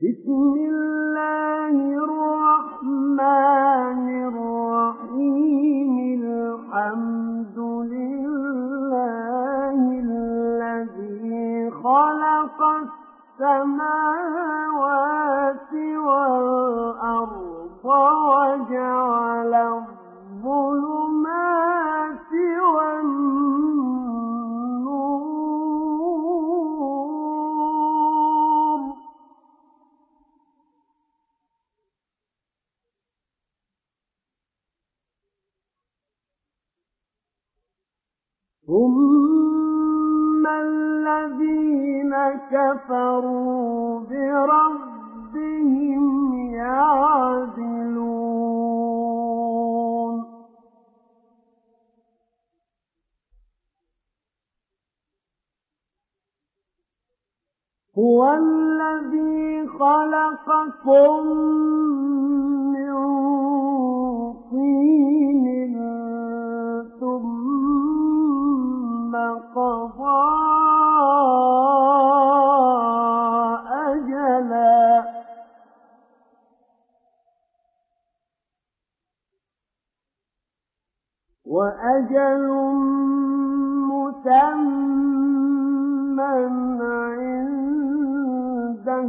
بسم الله الرحمن الرحيم. الحمد لله الذي خلق السماوات والأرض وجعل كفروا بربهم يعدلون. هو الذي خلقكم وأجل مسمى عنده.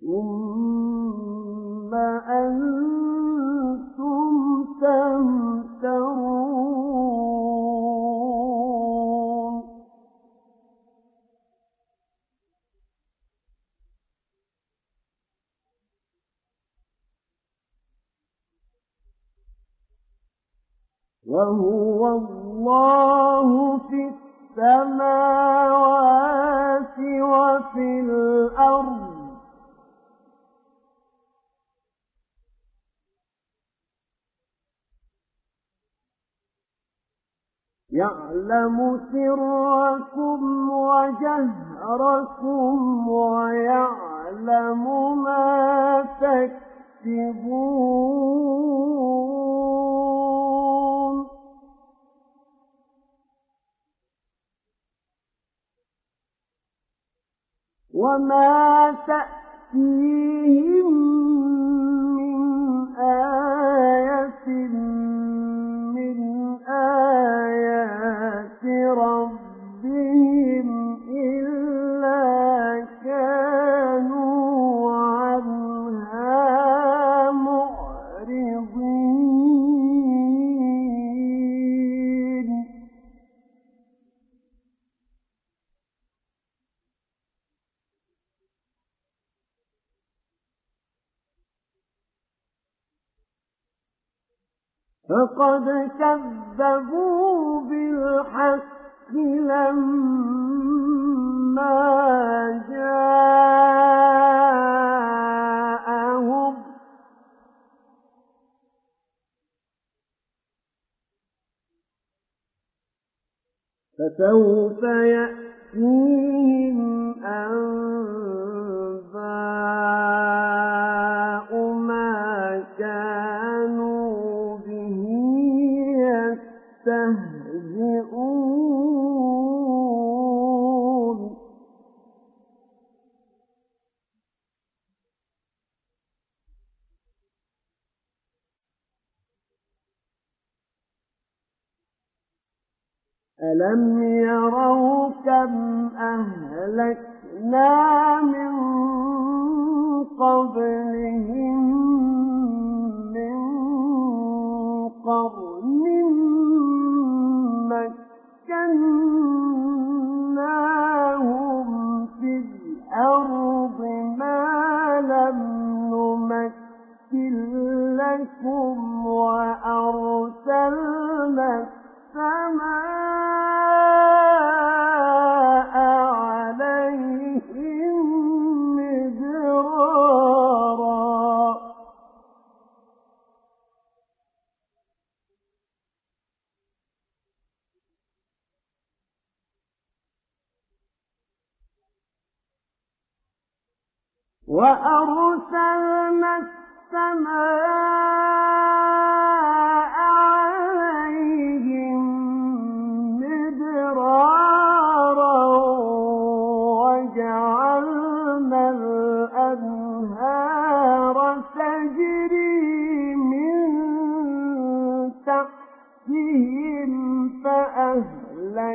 ثم أنتم تمترون وهو الله في السماوات وفي الأرض. يعلم سركم وجهركم ويعلم ما تكسبون وما تأتيهم من آية من آيات ربهم فقد كذبوا بالحق لما جاءهم. فسوف يأتيهم أنباء ما كانوا يستهزئون ألم يروا كم أهلكنا من قبلهم من قرن مكناهم في الأرض ما لم نمكن لكم وأرسلنا السماء وأرسلنا السماء عليهم مدرارا وجعلنا الأنهار تجري من تحتهم فأهلكناهم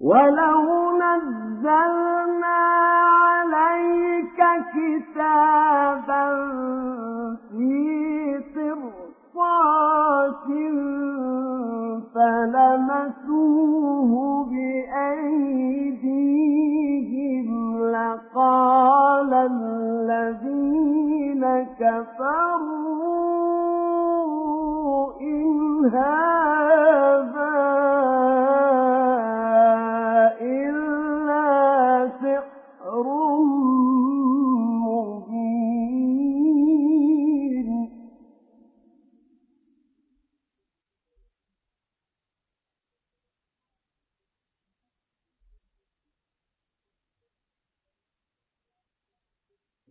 ولو نزلنا عليك كتابا في قرطاس فلمسوه بأيديهم لقال الذين كفروا إن هذا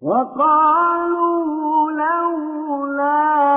وقالوا لولا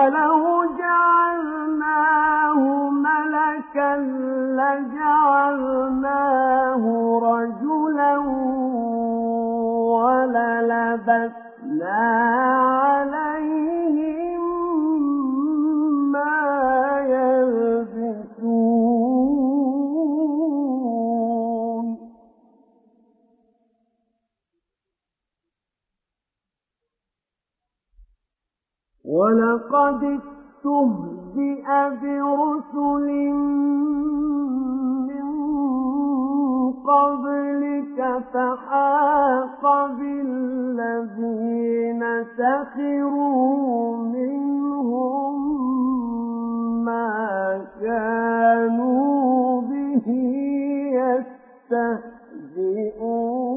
ولو جعلناه ملكا لجعلناه رجلا وللبسنا ولقد استهزئ برسل قبلك فحاق بالذين سخروا منهم ما كانوا به يستهزئون.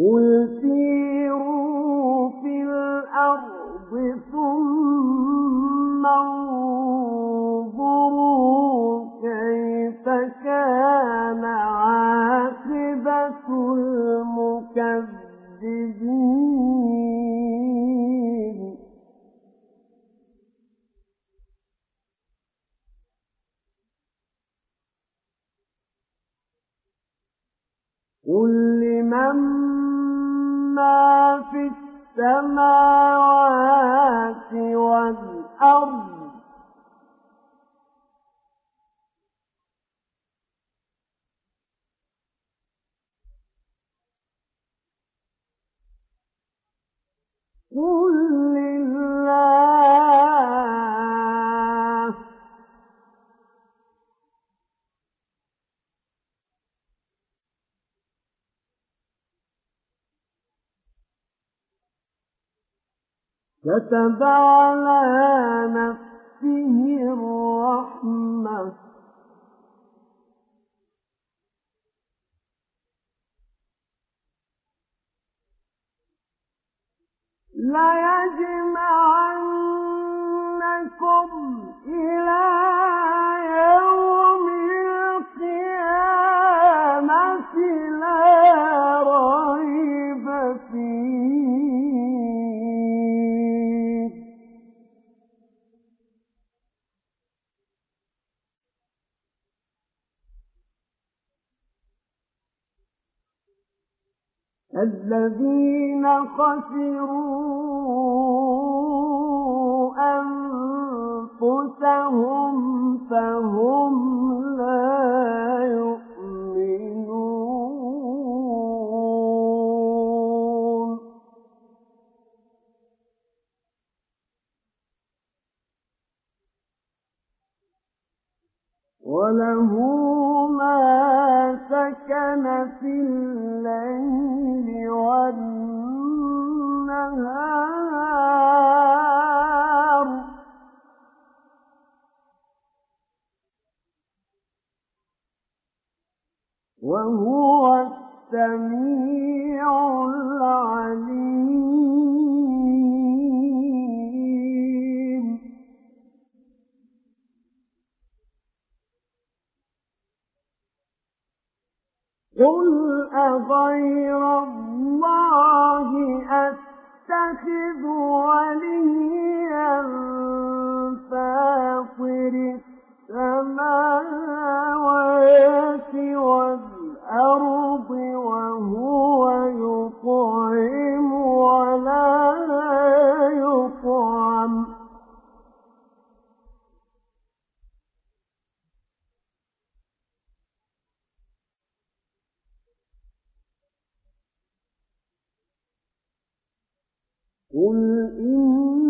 قل سيروا في الأرض ثم انظروا كيف كان عاقبة المكذبين قل لمن في السماوات والأرض. قل لله كتب على نفسه الرحمة ليجمعنكم إلى يوم القيامة الذين خسروا أنفسهم فهم لا يؤمنون. وله ما سكن في الليل والنهار. وهو السميع العليم. قل أغير الله أتخذ وليا فاطر السماوات والأرض وهو يطعم ولا قل إني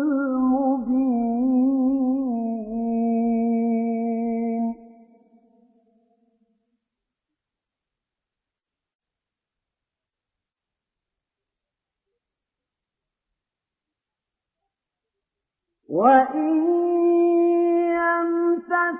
وإن يمسك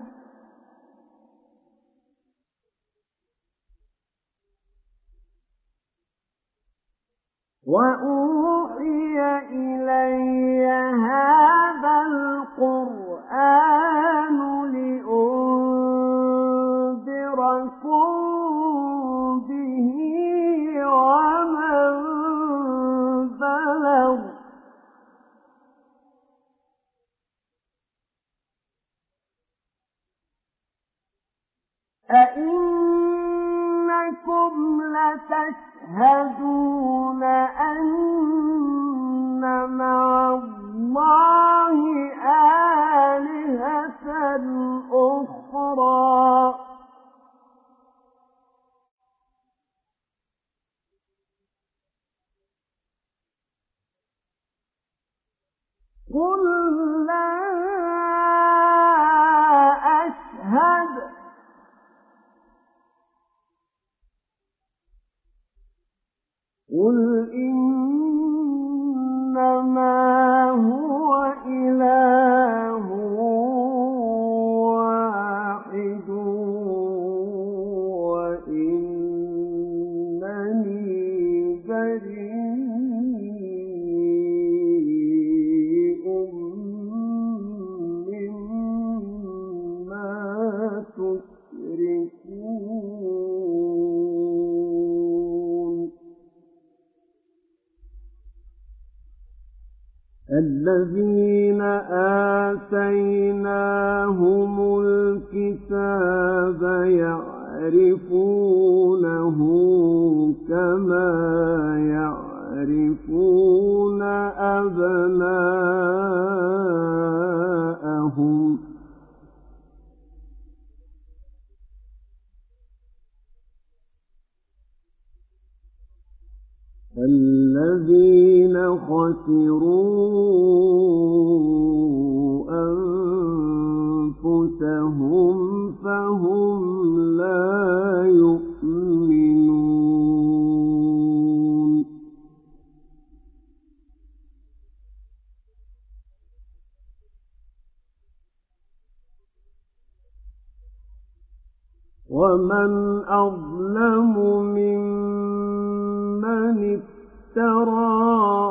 وأوحي إلي هذا القرآن لأنذركم به ومن بلغ. أئنكم لتشهدون أن مع الله آلهة أخرى. قل لا أشهد قل إنما هو إله الذين آتيناهم الكتاب يعرفونه كما يعرفون أبناءهم. الذين خسروا أنفسهم فهم لا يؤمنون ومن أظلم ممن افترى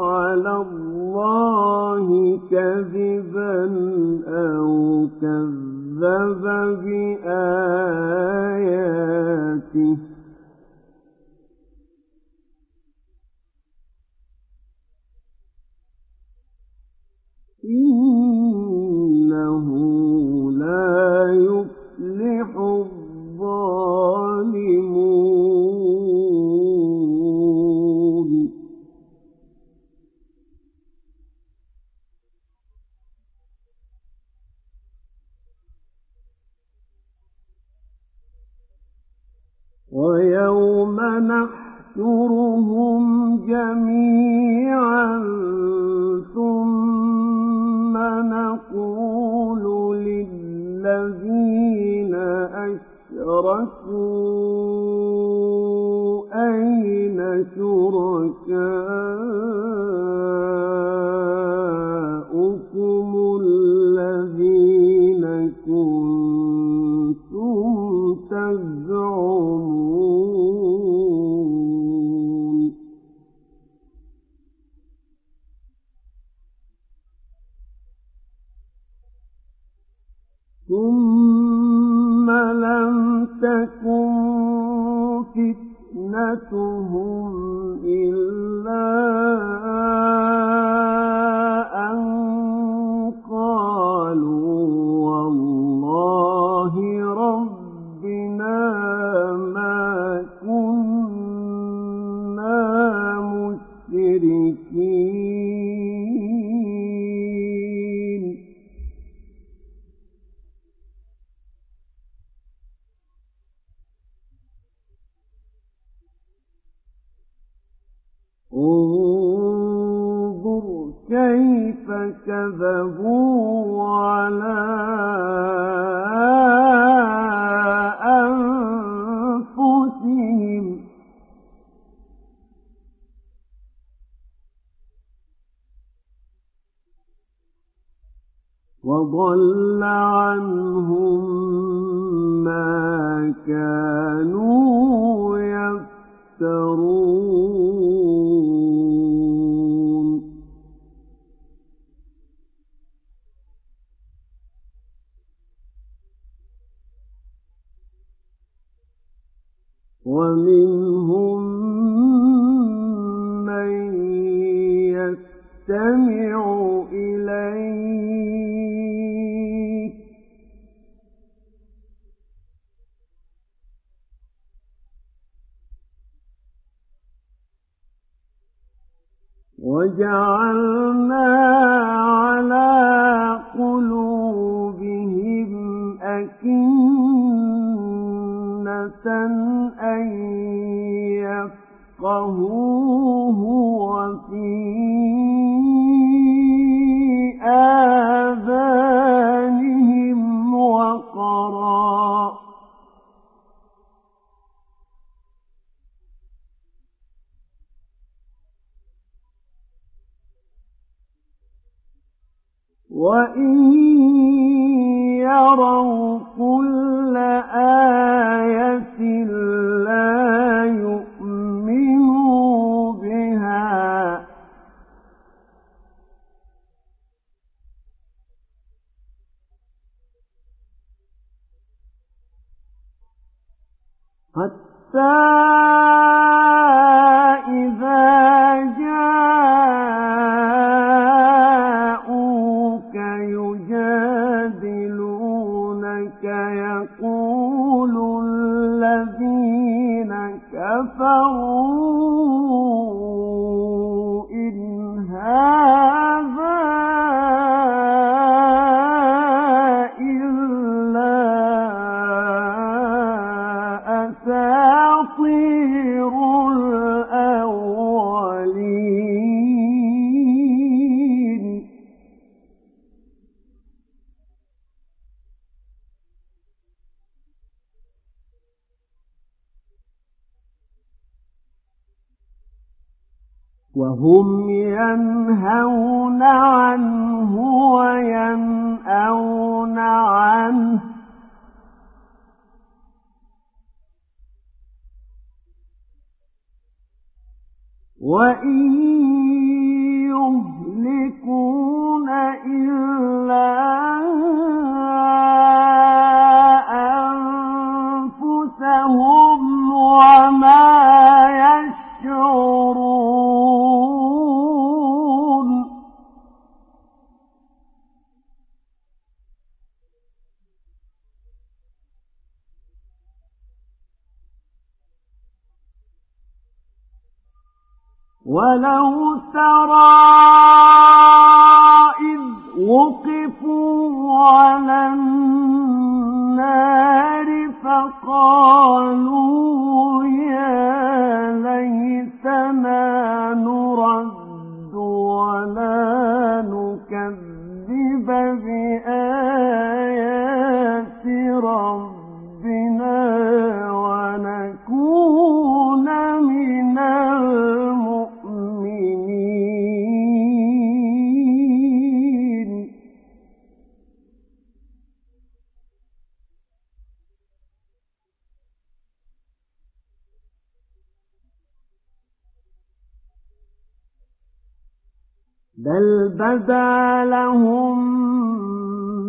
بل بدا لهم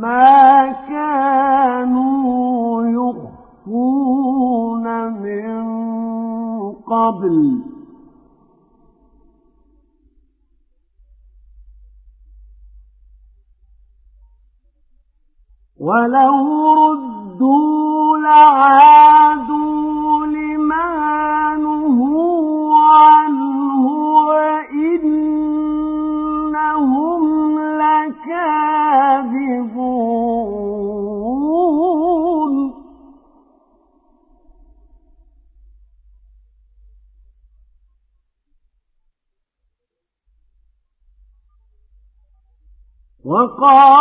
ما كانوا يخفون من قبل ولو ردوا لعادوا وقالوا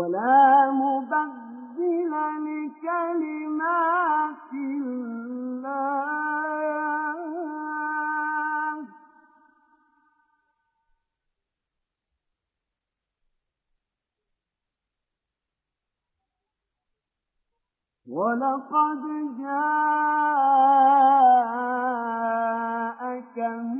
ولا مبدل لكلمات الله. ولقد جاءك من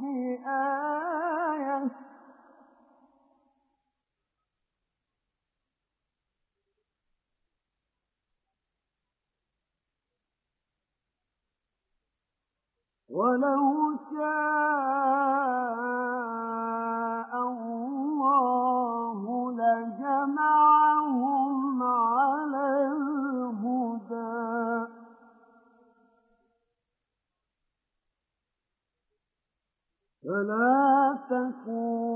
بآية ولو شاء فلا تكونن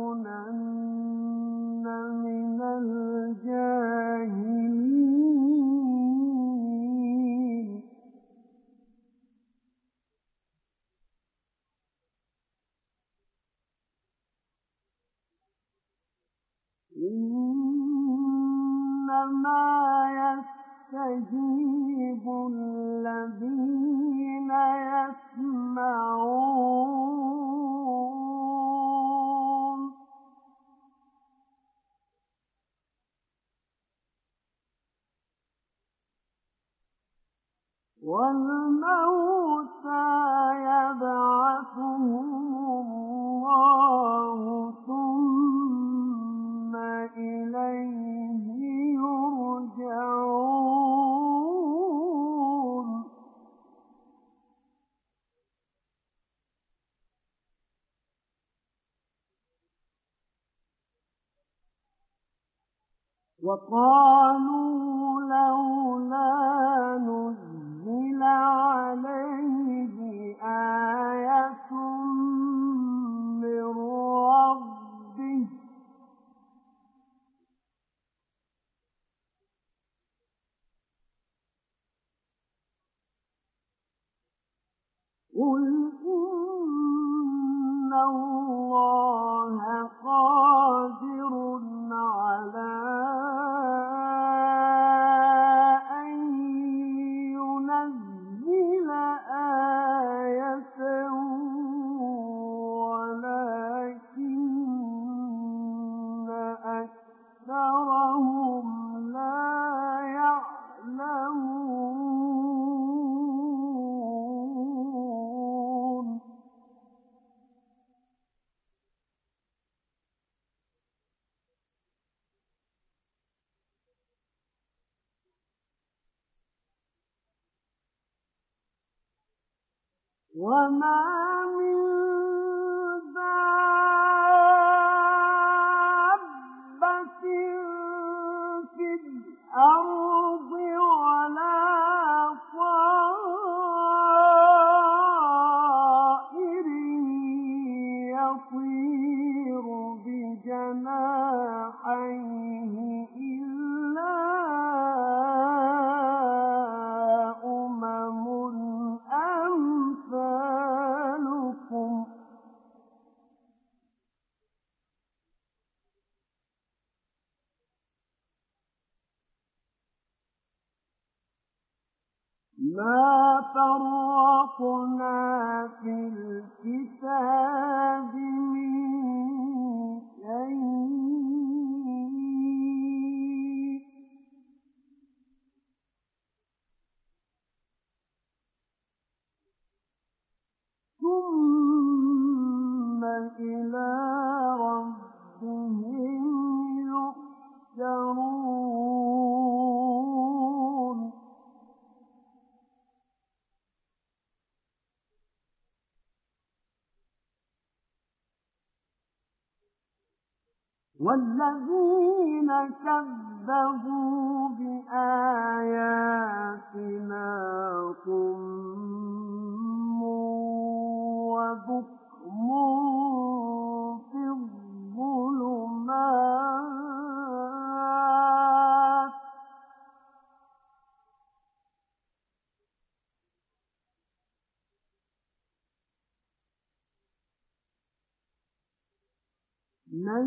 من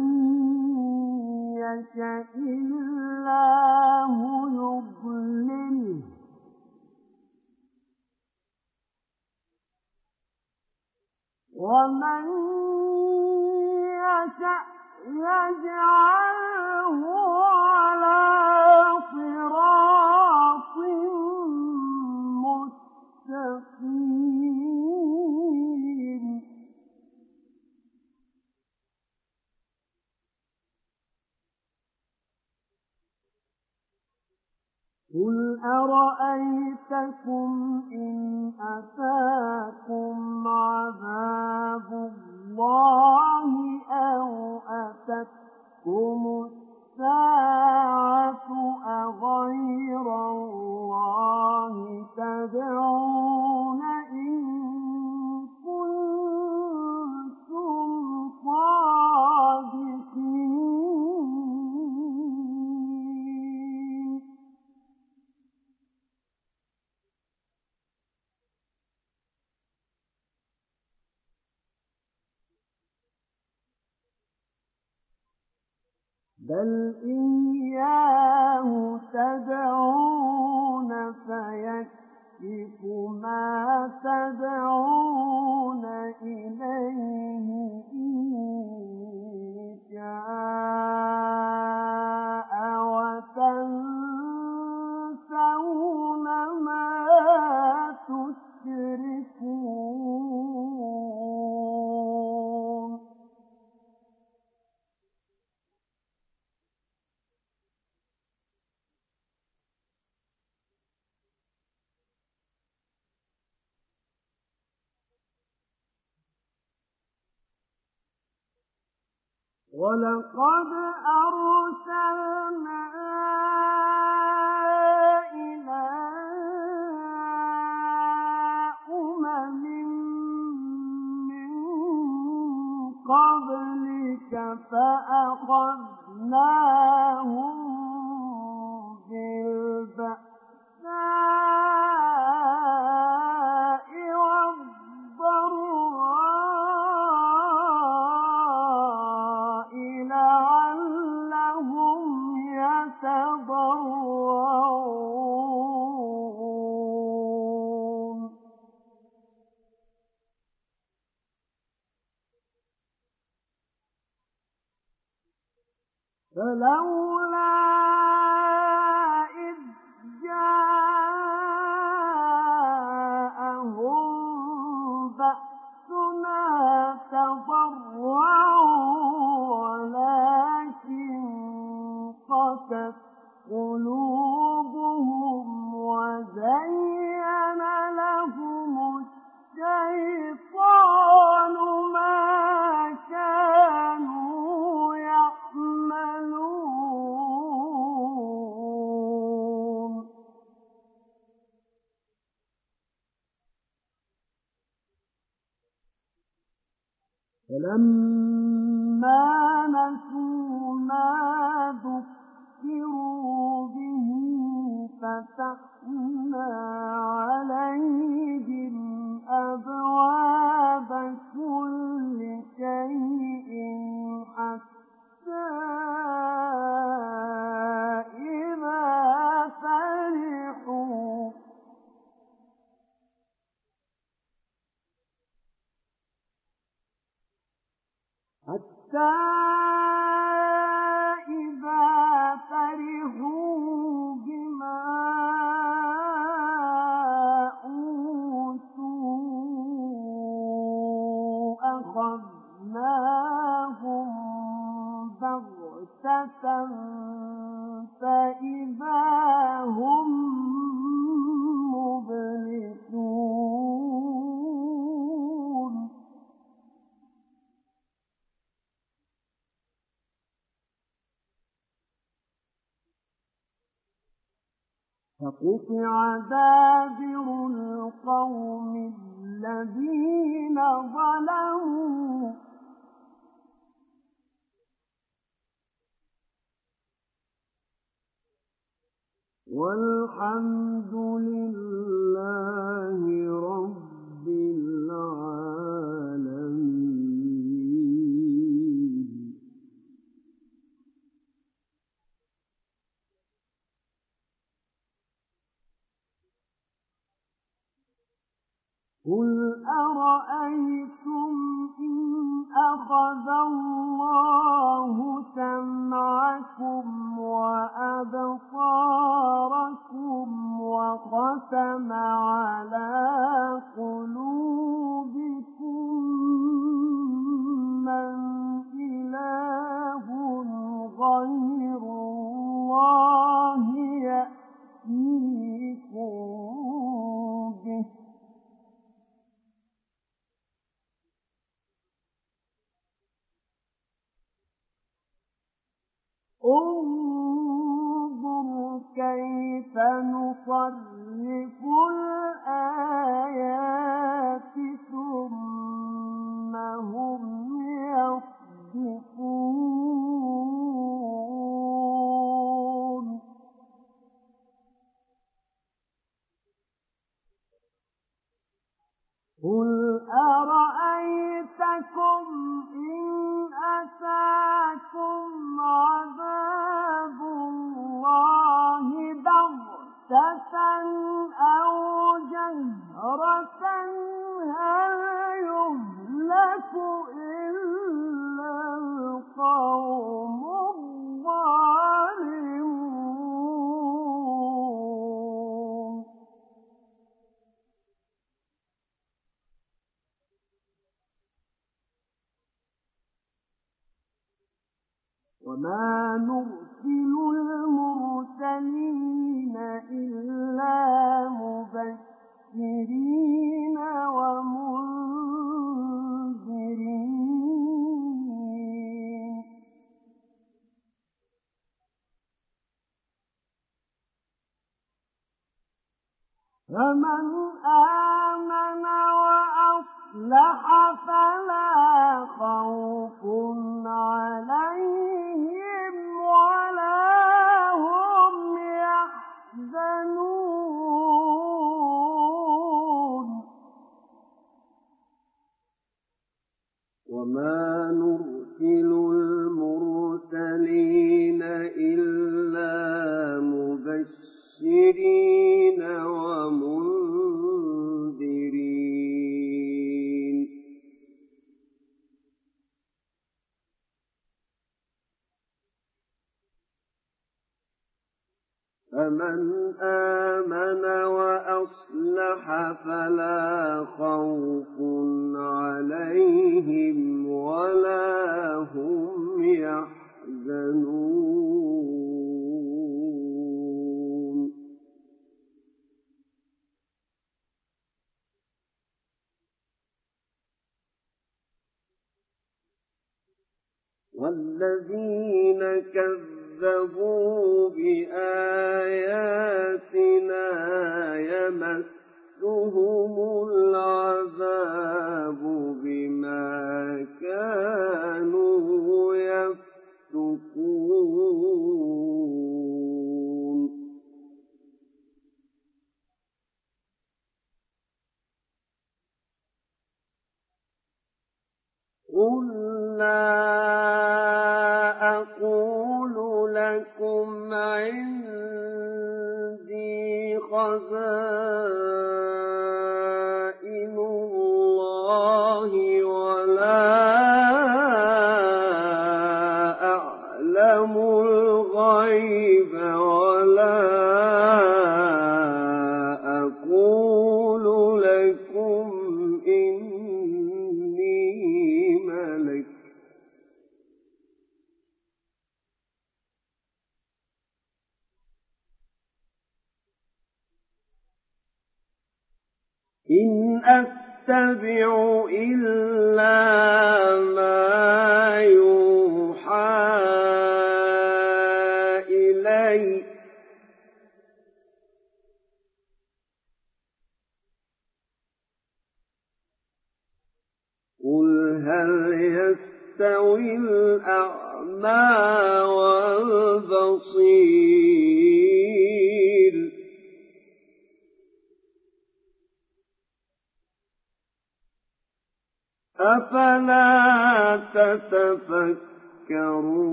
يشاء الله يضلله ومن يشاء يجعله على صراط قل أرأيتكم إن أتاكم عذاب الله أو أتتكم الساعة أغير الله تدعون بل إياه تدعون فيكشف ما تدعون إليه إن شاء ولقد أرسلنا إلى أمم من قبلك فأخذناهم بالبأساء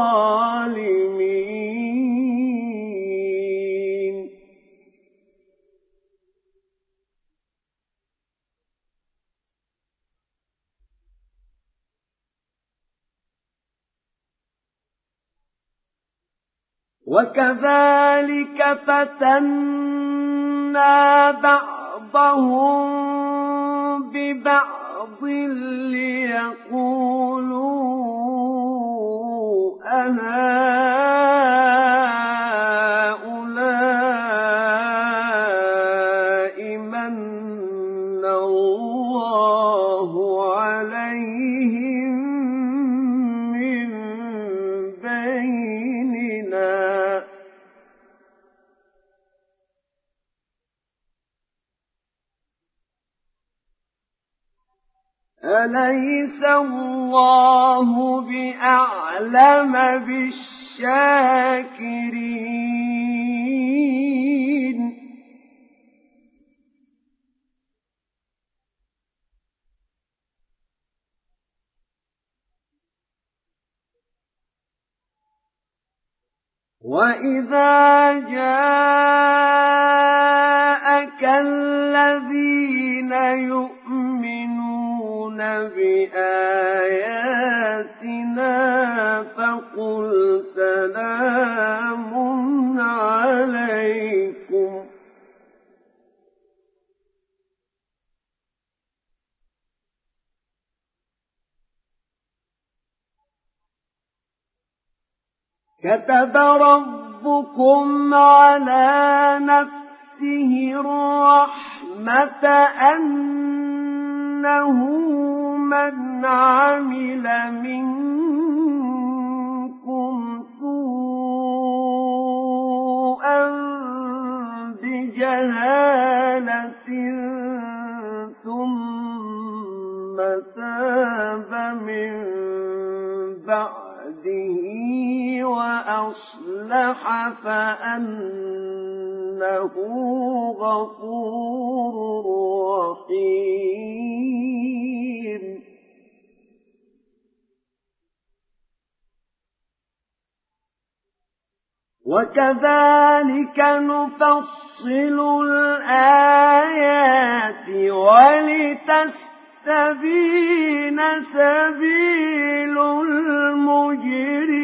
الظالمين. وكذلك فتنا بعضهم ببعض ليقولوا أنام أليس الله بأعلم بالشاكرين؟ وإذا جاءك الذين يؤمنون يؤمنون بآياتنا فقل سلام عليكم كتب ربكم على نفسه الرحمة أن أنه من عمل منكم سوءا بجهالة ثم تاب من بعده وأصلح فأنه غفور رحيم وكذلك نفصل الآيات ولتستبين سبيل المجرمين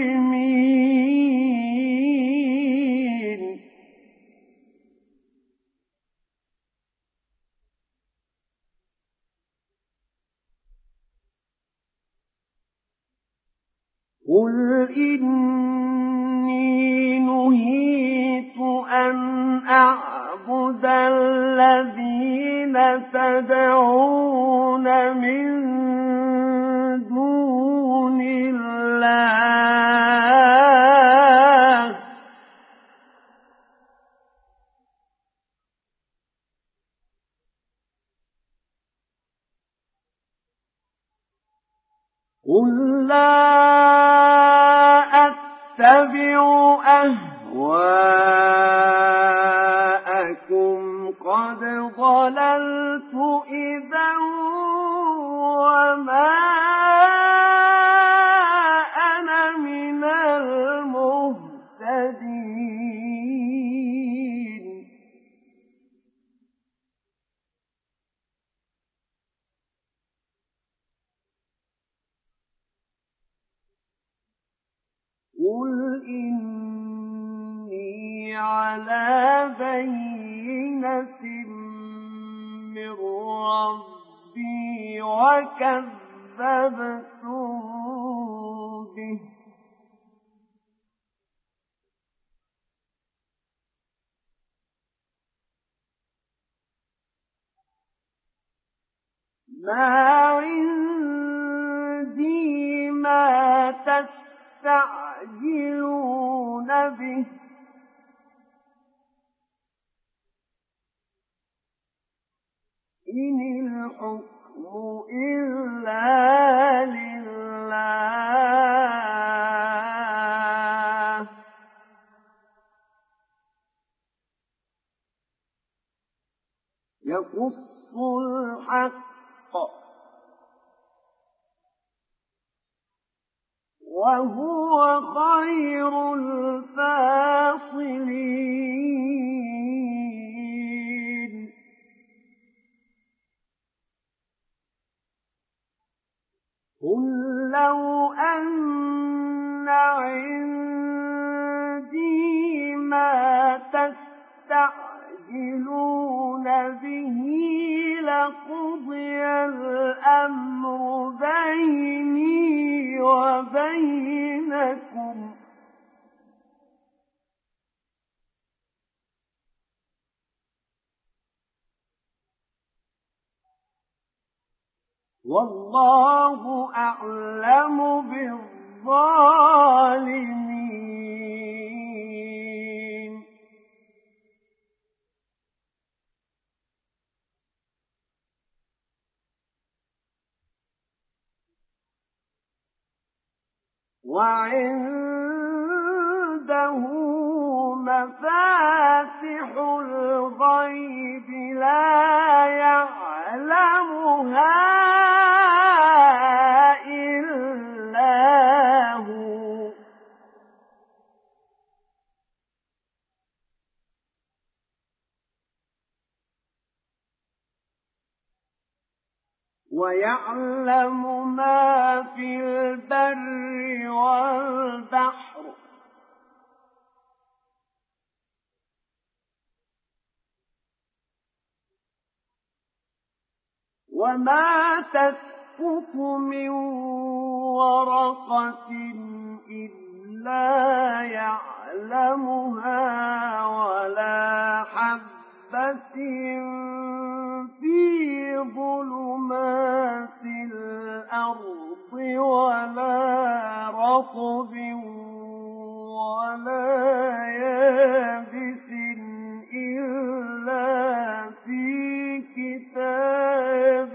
قل إني نهيت أن أعبد الذين تدعون من دون الله قل لا أتبع أهواءكم قد ضللت إذا وما قل إني على بينة من ربي وكذبتم به ما عندي ما تستعجلون به. إن الحكم إلا لله. يقص الحق وهو خير الفاصلين. قل لو أن عندي ما تستعجلون به لقضي الأمر بيني وبينكم. والله أعلم بالظالمين. وعنده مفاتح الغيب لا يعلمها. ويعلم ما في البر والبحر. وما تسقط من ورقة إلا يعلمها ولا حبة في ظلمات الأرض ولا رطب ولا يابس إلا في كتاب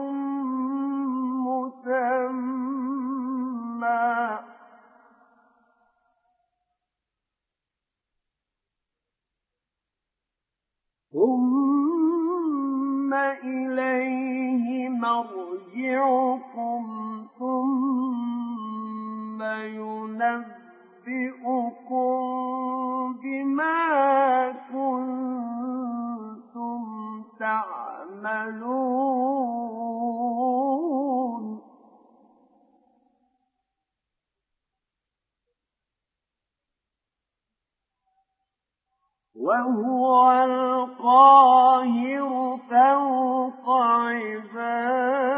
ثم إليه مرجعكم ثم ينبئكم بما كنتم تعملون وهو القاهر فوق عباده.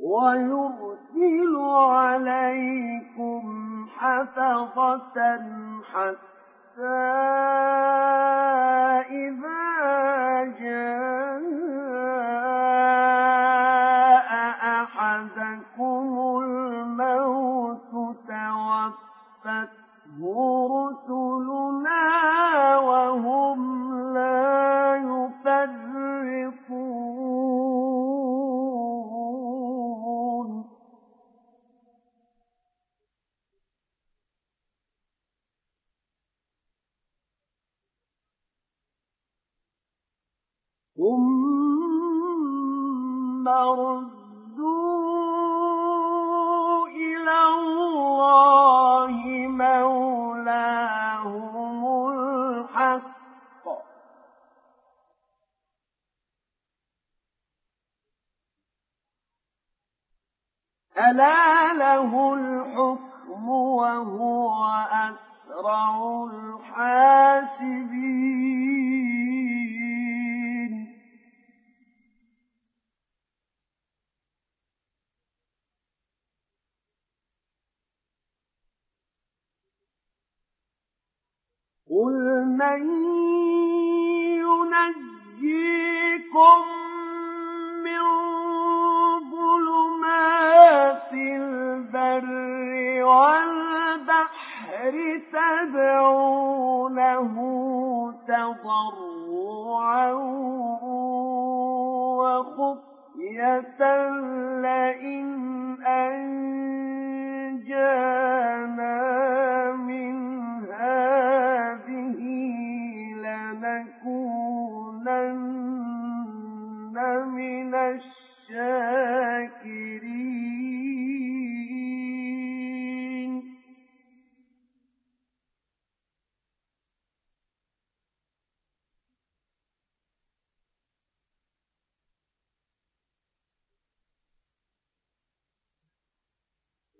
ويرسل عليكم حفظة حتى إذا جاء رسلنا ألا له الحكم وهو أسرع الحاسبين. قل من ينجيكم من ظلمات البر والبحر تدعونه تضرعا وخفية لئن أنجانا من هذه لنكونن من الشاكرين.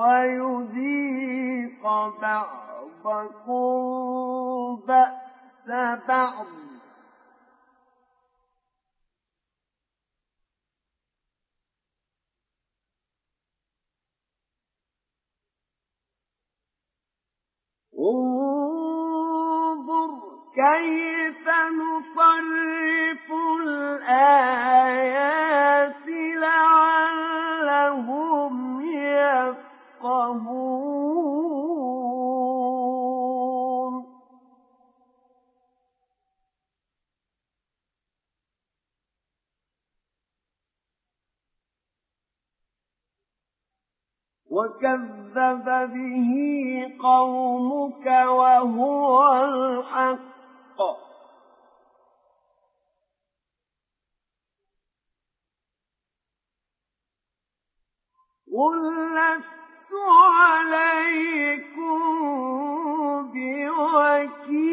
ويذيق بعضكم بأس بعض. انظر كيف وكذب به قومك وهو الحق. قل لست عليكم بوكيل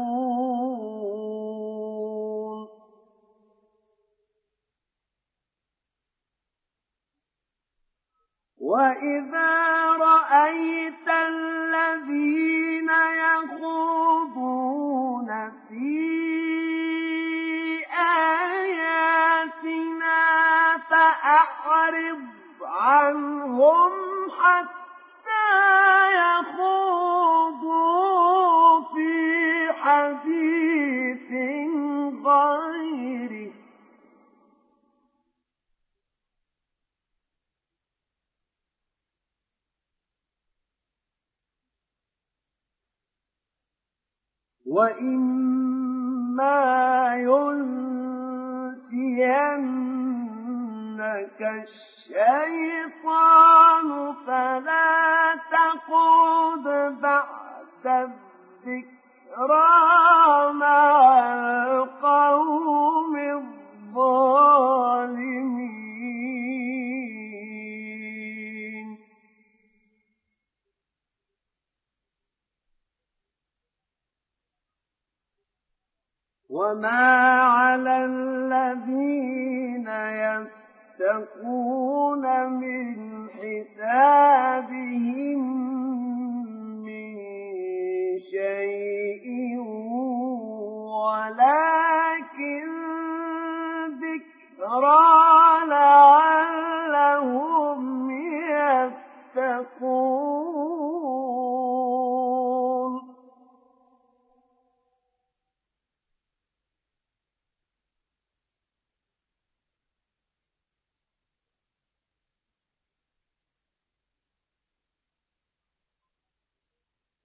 وإذا رأيت الذين يخوضون في آياتنا فأعرض عنهم حتى يخوضوا في حديث وإما ينسينك الشيطان فلا تقعد بعد الذكرى مع القوم الظالمين وما على الذين يتقون من حسابهم من شيء ولكن ذكرى لعلهم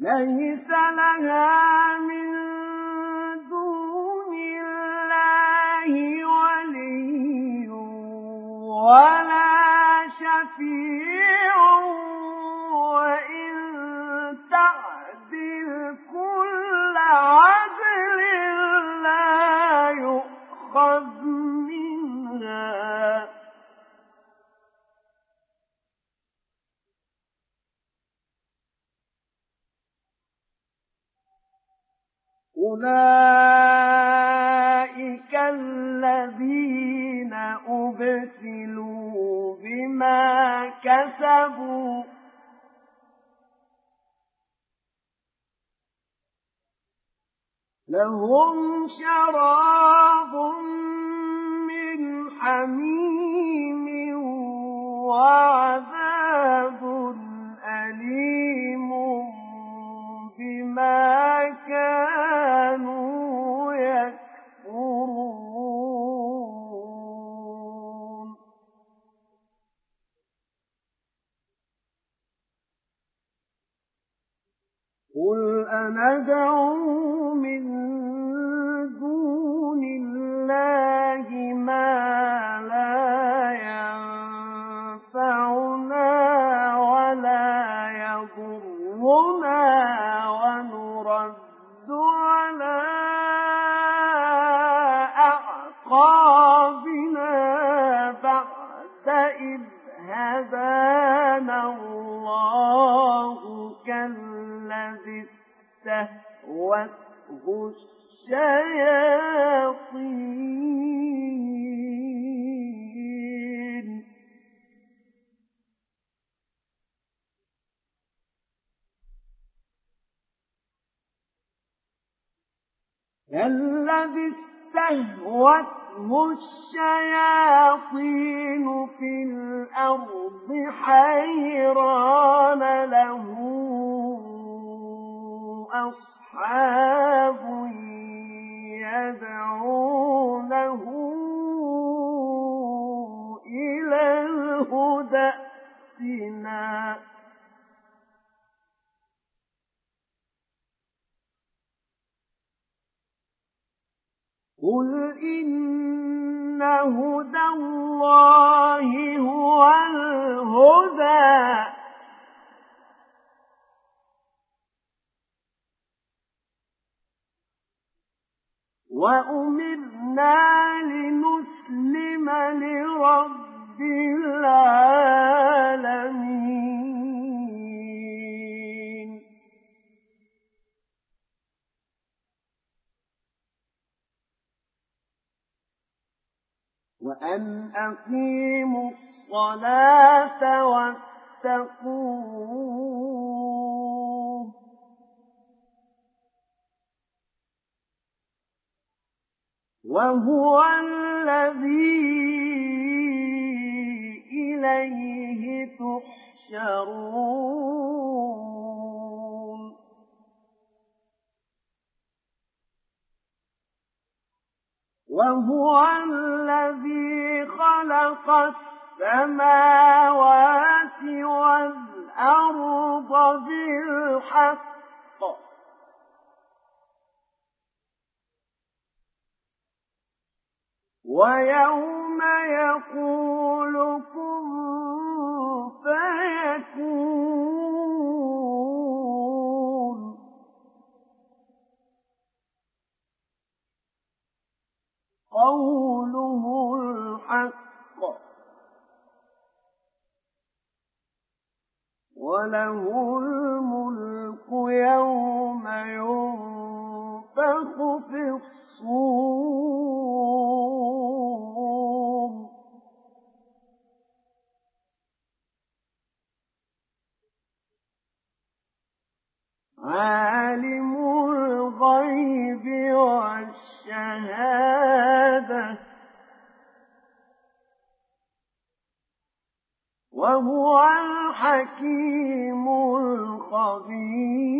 ليس لها من دون الله ولي ولا شفيع أولئك الذين أبسلوا بما كسبوا. لهم شراب من حميم وعذاب بما كانوا يكفرون. قل أندعو الشياطين. الذي استهوته الشياطين في الأرض حيران له أصحاب يدعونه إلى الهدى ائتنا قل إن هدى الله هو الهدى. وأمرنا لنسلم لرب العالمين وأن أقيموا الصلاة واتقوه وهو الذي إليه تحشرون. وهو الذي خلق السماوات والأرض بالحق. ويوم يقول كن فيكون. قوله الحق. وله الملك يوم ينفخ في الصور. عالم الغيب والشهادة. وهو الحكيم الخبير.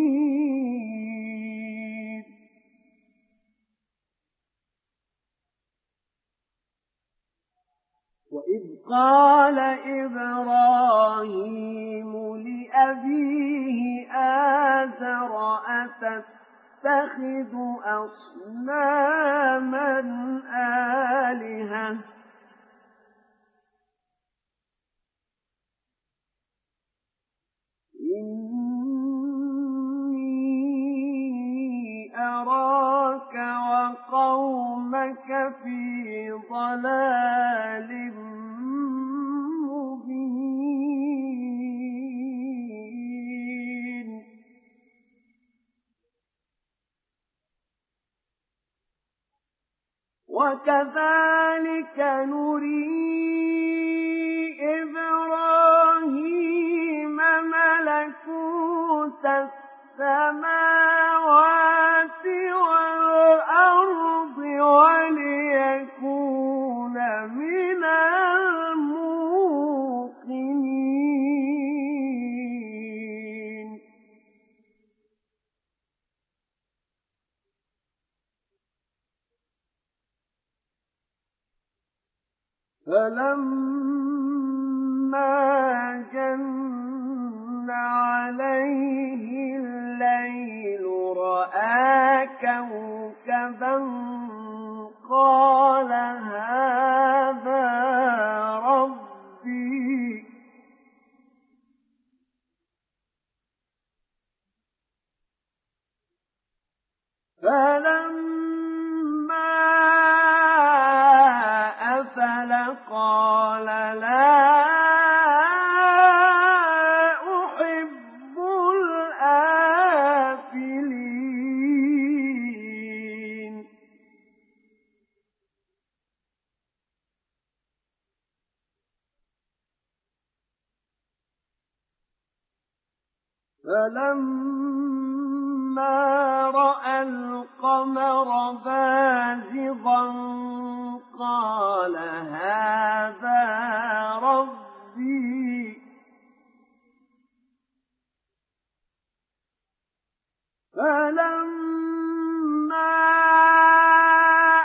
وإذ قال إبراهيم لأبيه آزر أتتخذ أصناما آلهة؟ إني أراك وقومك في ضلال وكذلك نري إبراهيم ملكوت السماوات والأرض وليكون فلما جن عليه الليل رأى كوكبا قال هذا ربي فلما أفل قال لا أحب الآفلين فلما رأى القمر بازغا قال هذا ربي. فلما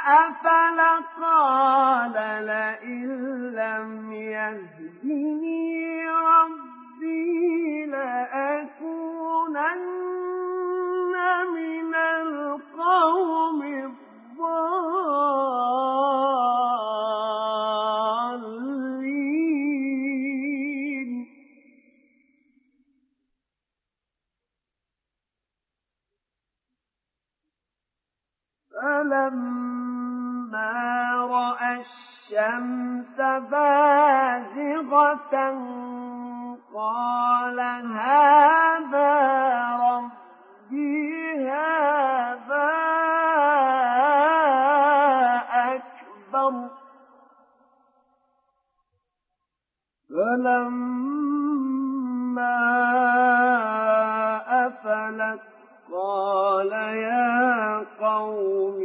أفل قال لئن لم يهدني ربي لأكونن بازغة قال هذا ربي هذا أكبر. فلما أفلت قال يا قوم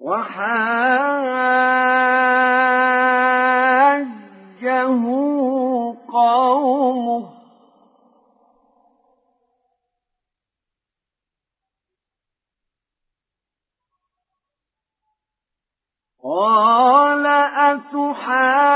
وحاجه قومه. قال أتحاجوني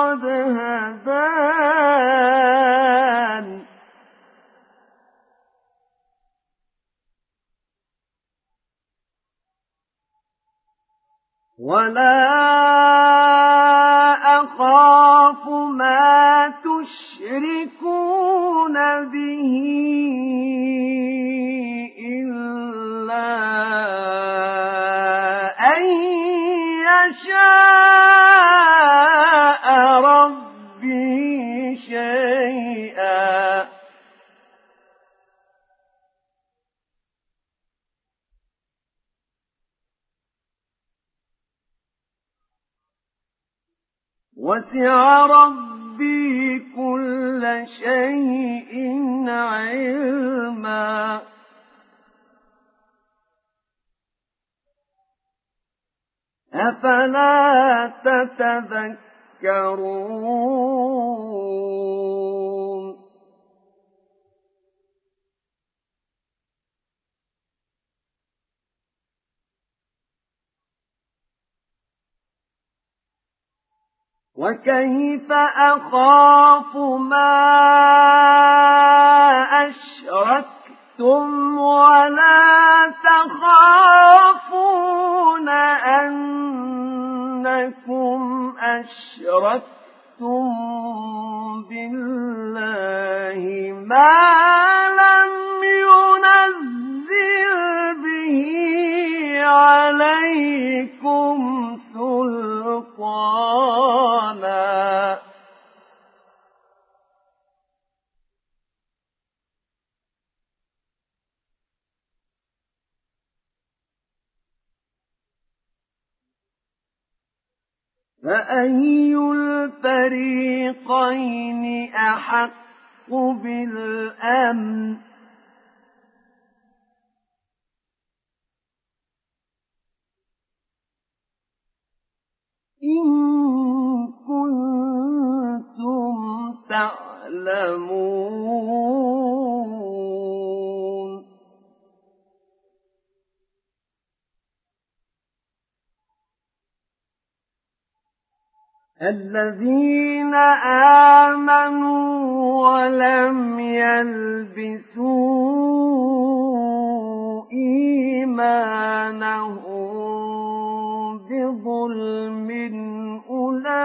وقد هدان. ولا أخاف ما تشركون به إلا وسع ربي كل شيء علما. أفلا تتذكرون؟ وكيف أخاف ما أشركتم ولا تخافون أنكم أشركتم بالله ما لم ينزل به عليكم سلطانا. فأي الفريقين أحق بالأمن؟ إن كنتم تعلمون. الذين آمنوا ولم يلبسوا إيمانهم بظلم أولئك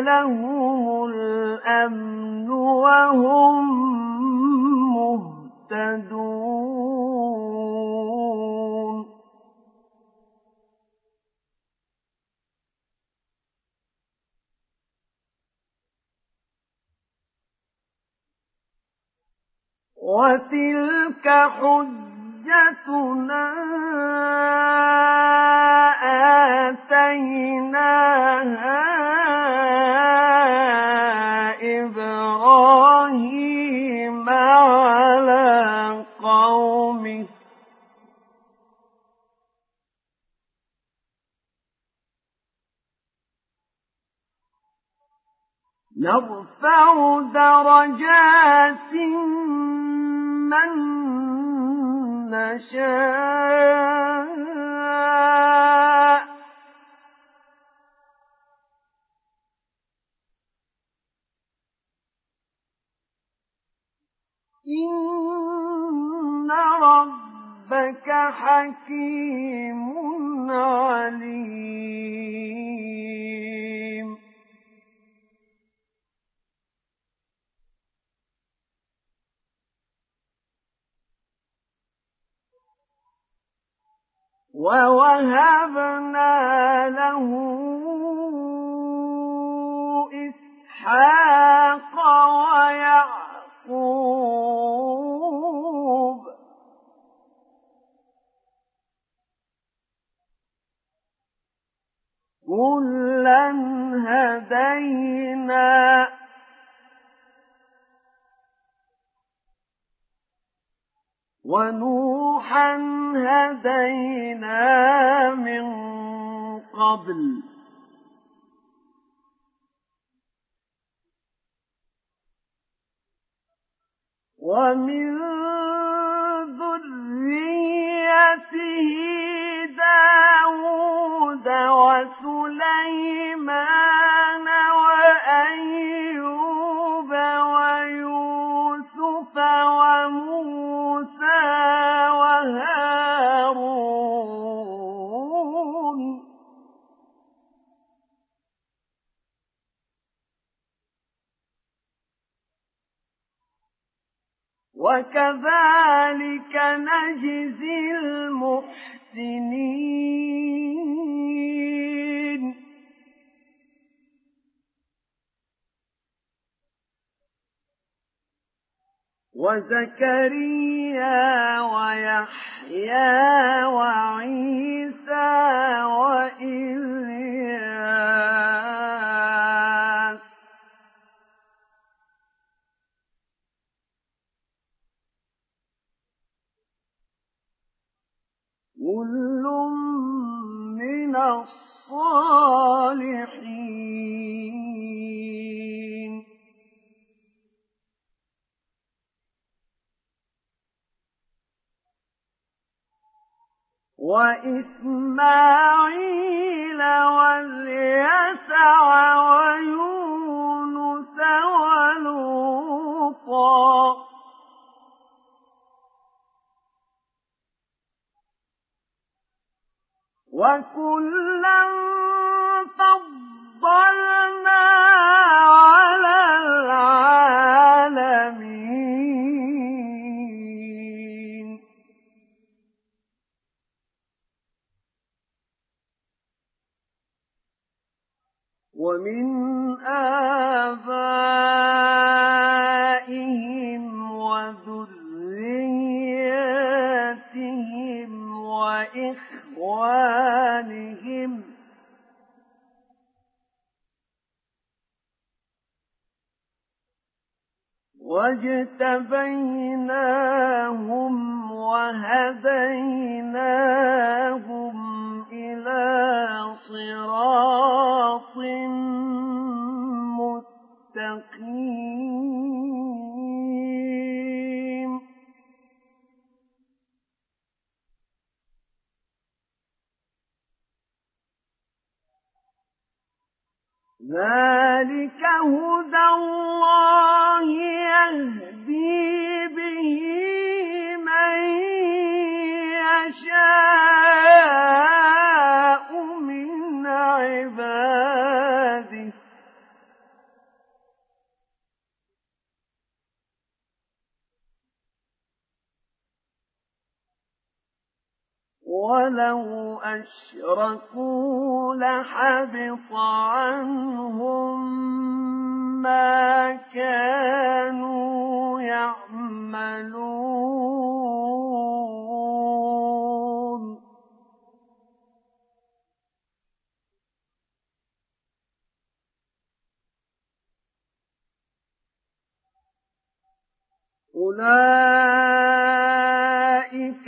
لهم الأمن وهم مهتدون وتلك حجتنا آتيناها إبراهيم على قومه. نرفع درجات من نشاء. إن ربك حكيم عليم. ووهبنا له إسحاق ويعقوب كلا هدينا ونوحا هدينا من قبل. ومن ذريته داود وسليمان وأيوب ويوسف وموسى وكذلك نجزي المحسنين. وزكريا ويحيى وعيسى وإلياس كل من الصالحين وإسماعيل واليسع ويونس ولوطا وكلا فضلنا على العالمين ومن آبائهم إخوانهم. واجتبيناهم وهديناهم إلى صراط مستقيم. ذلك هدى الله يهدي به من يشاء. ولو أشركوا لحبط عنهم ما كانوا يعملون. أولئك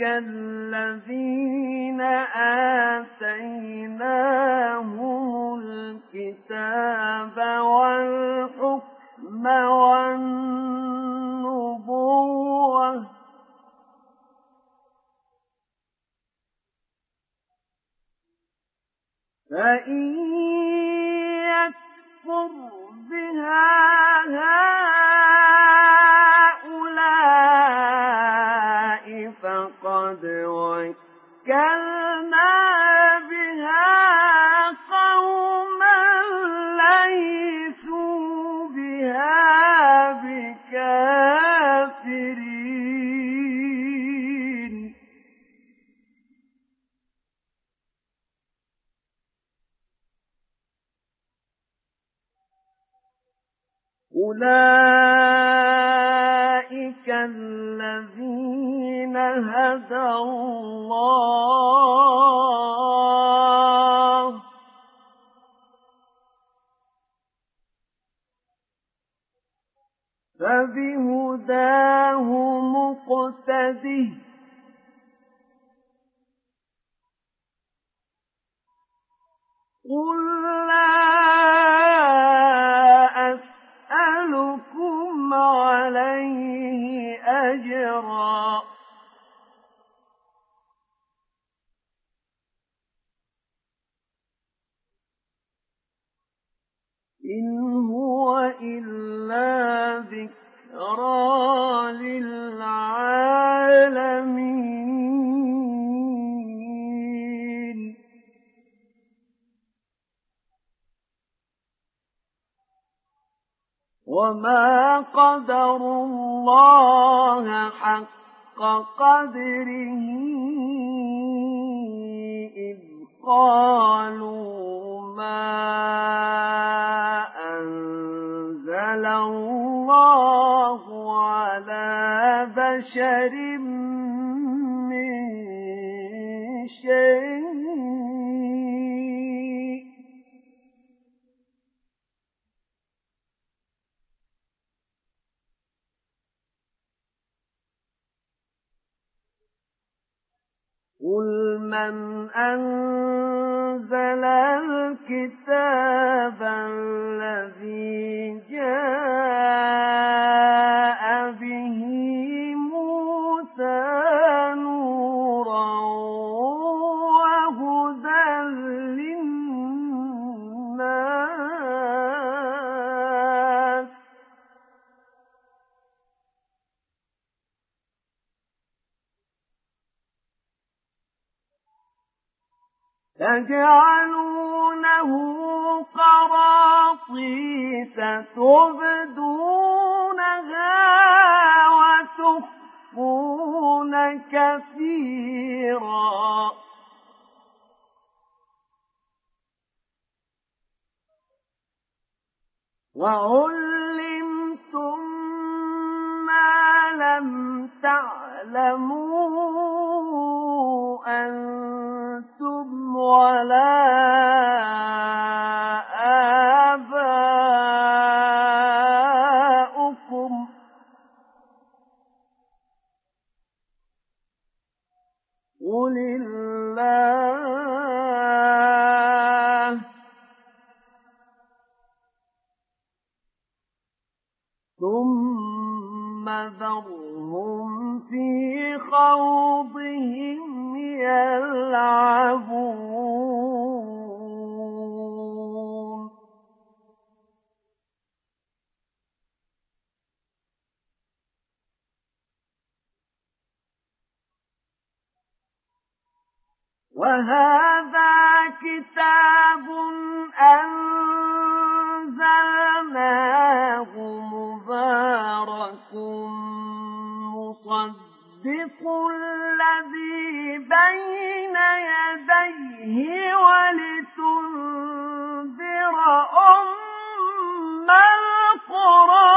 الذين آتيناهم الكتاب والحكم والنبوة فإن يكفر بها هؤلاء فقد وكلنا بها قوما ليسوا بها بكافرين. أولئك هدى الله. فبهداه مقتده. قل لا أسألكم عليه أجرا. إن هو إلا ذكرى للعالمين وما قدروا الله حق قدره إذ قالوا ما أنزل الله على بشر من شيء. قل من أنزل الكتاب الذي جاء تجعلونه قراطيس تبدونها وتخفون كثيرا. وعلمتم ما لم تعلموا أنتم ولا آباؤكم. قل الله. ثم ذرهم في خوضهم يلعبون. وهذا كتاب أنزلناه مبارك مصدق الذي بين يديه ولتنذر أم القرى.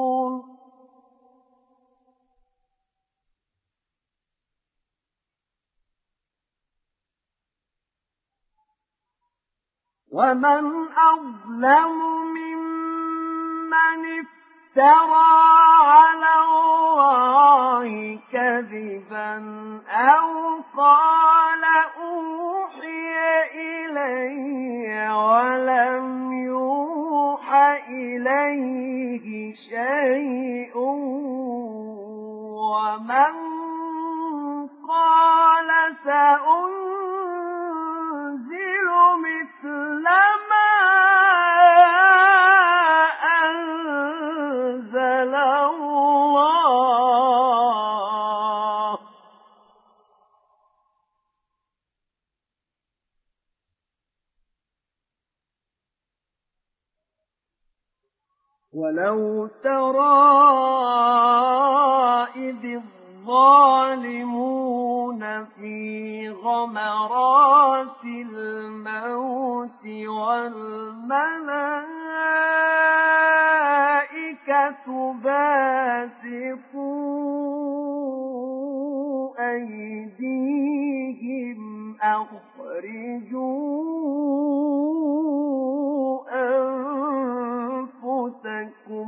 ومن أظلم ممن افترى على الله كذبا أو قال أوحي إلي ولم يوح إليه شيء ومن قال سأنزل ولو ترى إذ الظالمون في غمرات الموت والملائكة باسطوا أيديهم أخرجوا أنفسكم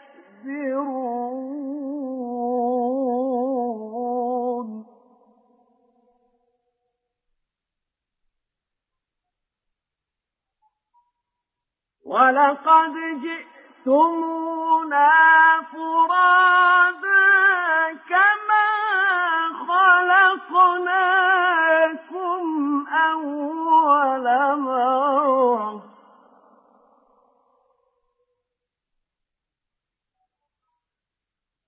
ولقد جئتمونا فرادا كما خلقناكم أول مرة.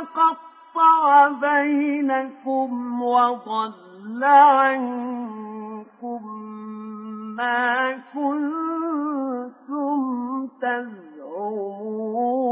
تقطع بينكم وضل عنكم ما كنتم تزعمون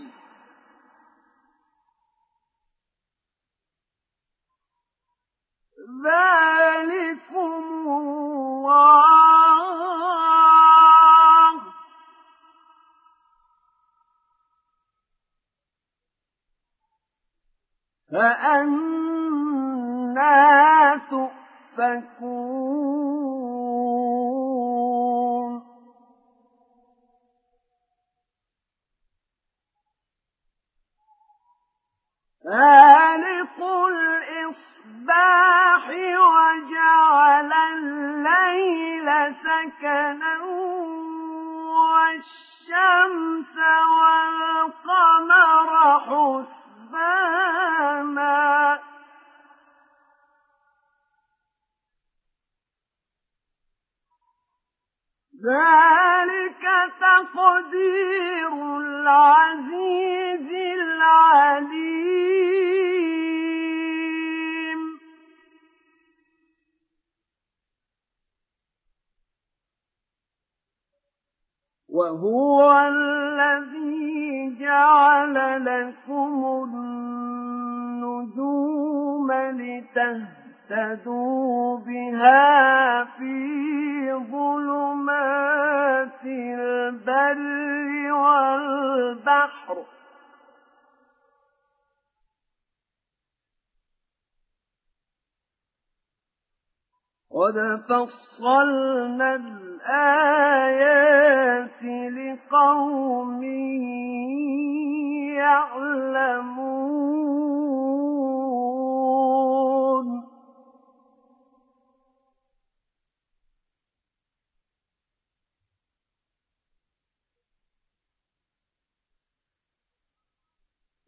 ذلكم الله فأنا تؤفكون. فالق الإصباح وجعل الليل سكنا والشمس والقمر حسبانا. ذلك تقدير العزيز العليم. وهو الذي جعل لكم النجوم لتهتدوا بها في ظلمات البر والبحر قد فصلنا الآيات لقوم يعلمون.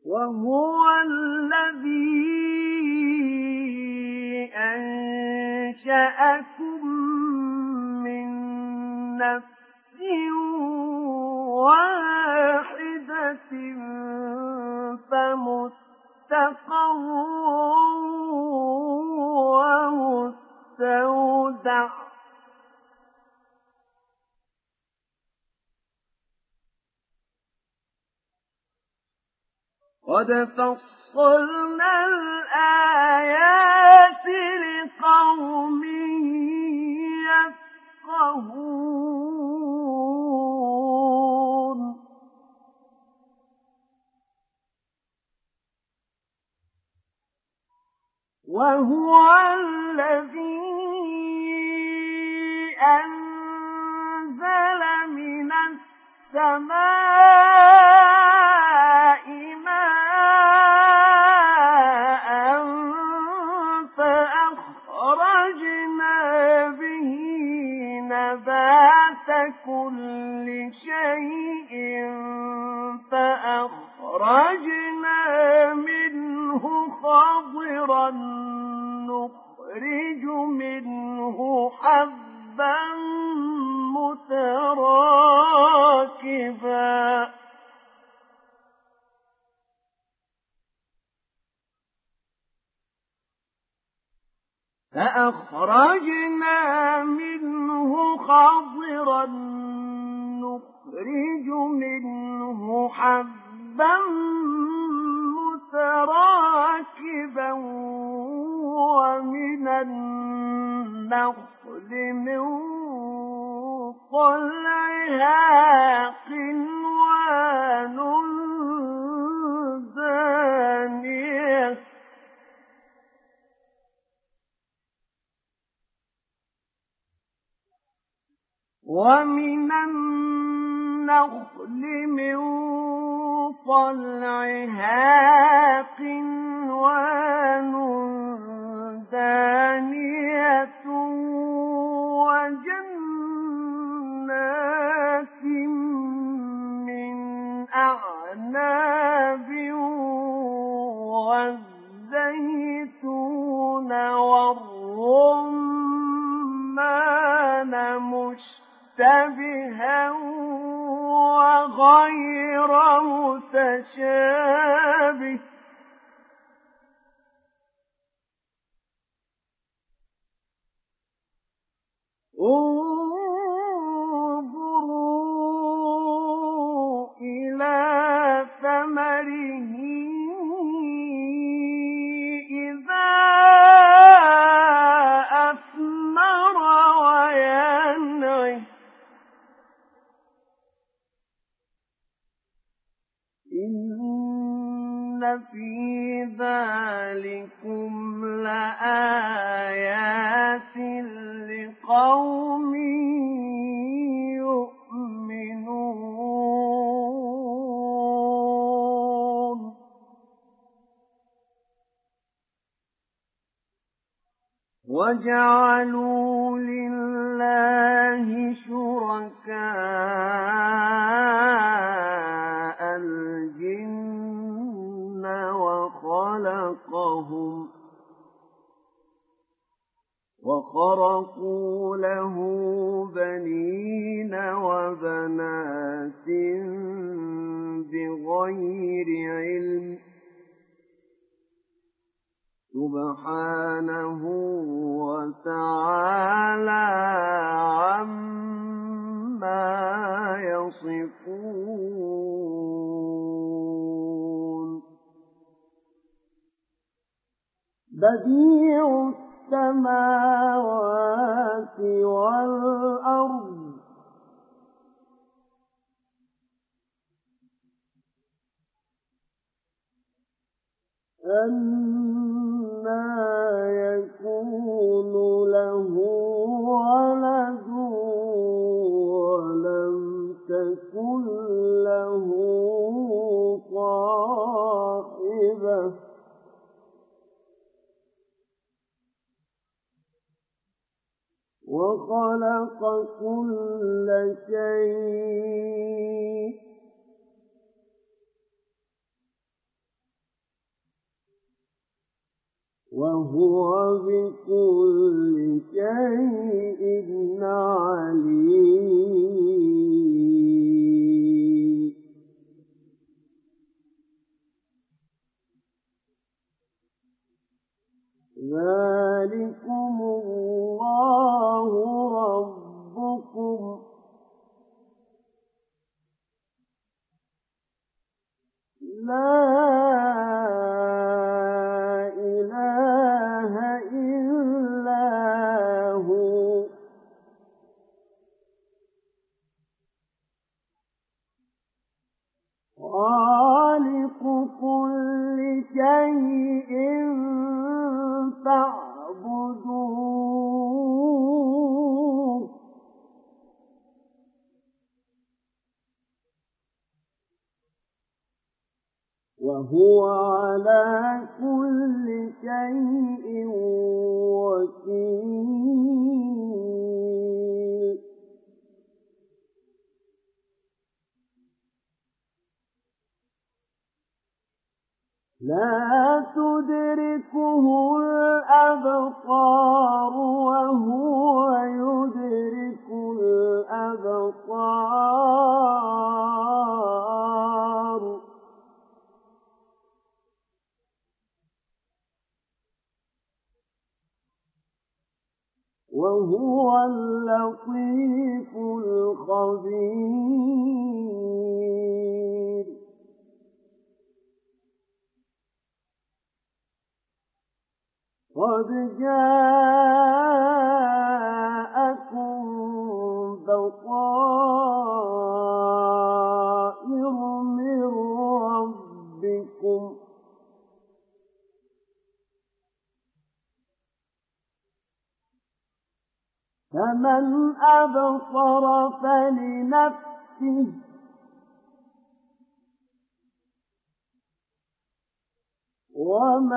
وهو الذي أنشأكم من نفس واحدة فمستقر ومستودع. قد فصلنا الآيات لقوم يفقهون. وهو الذي أنزل من السماء شيء فأخرجنا منه خضرا نخرج منه حبا متراكبا. فأخرجنا منه خضرا نخرج منه حبا متراكبا ومن النخل من طلعها قنوان دانيه ومن النخل من طلعها قنوان دانية وجنات من أعناب والزيتون والرمان مشتبها وغير متشابه. انظروا إلى ثمره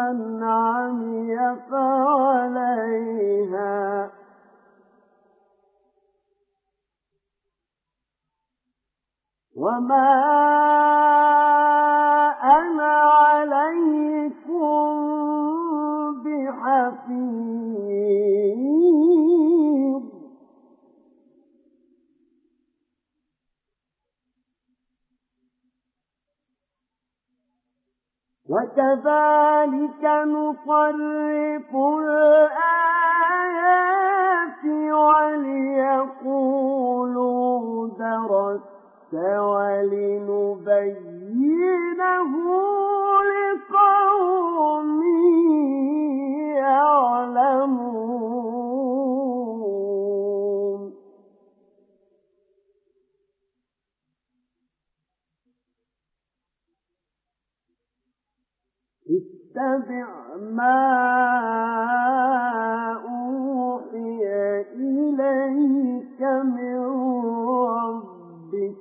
ومن عمي فعليها وما ما أوحي إليك من ربك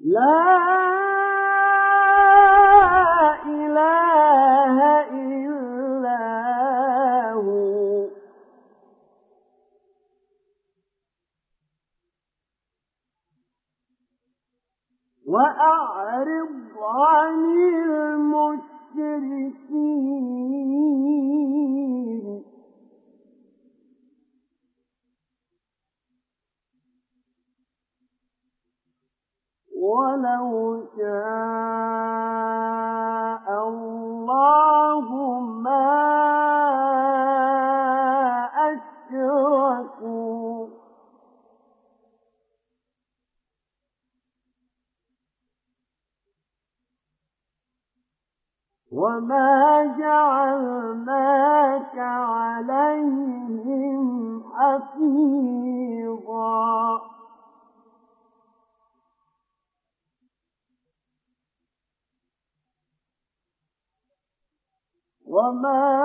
لا وما جعلناك عليهم حفيظا وما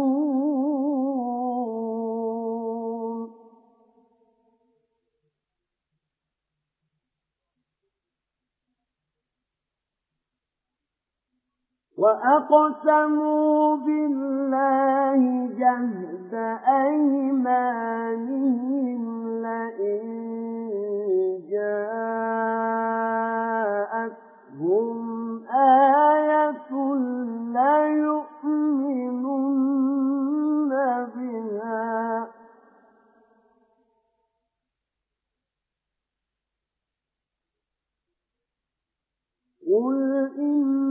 وأقسموا بالله جهد أيمانهم لئن جاءتهم آية ليؤمنن بها. قل الله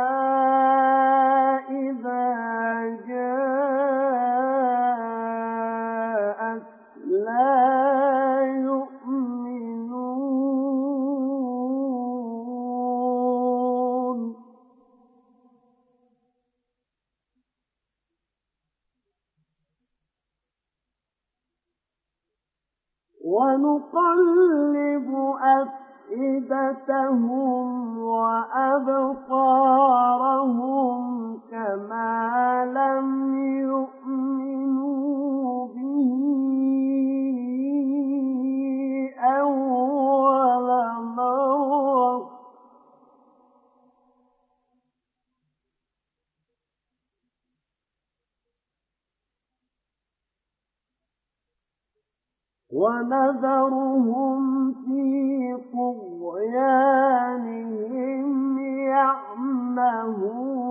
ونقلب أفئدتهم وأبصارهم كما لم يؤمنوا ونذرهم في طغيانهم يعمهون.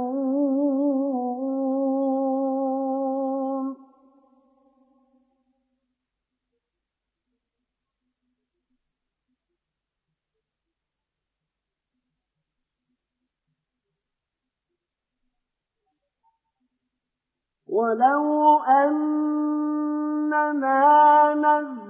ولو أننا نزلنا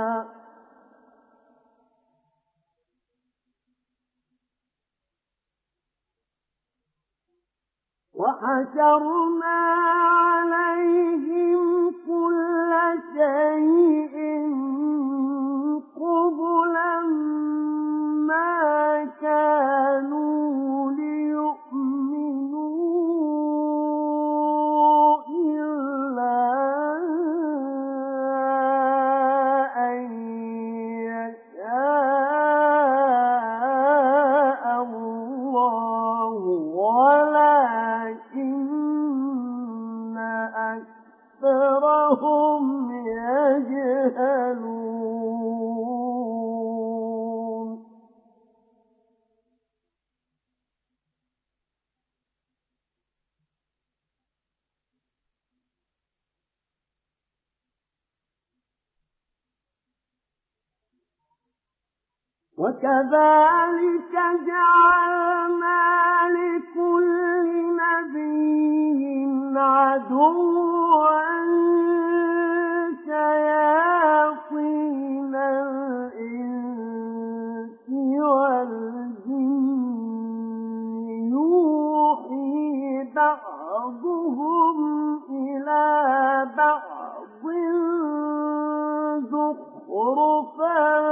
وحشرنا عليهم كل شيء قبلا ما كانوا كذلك جعلنا لكل نبي عدوا شياطين الإنس والجن. يوحي بعضهم إلى بعض زخرفا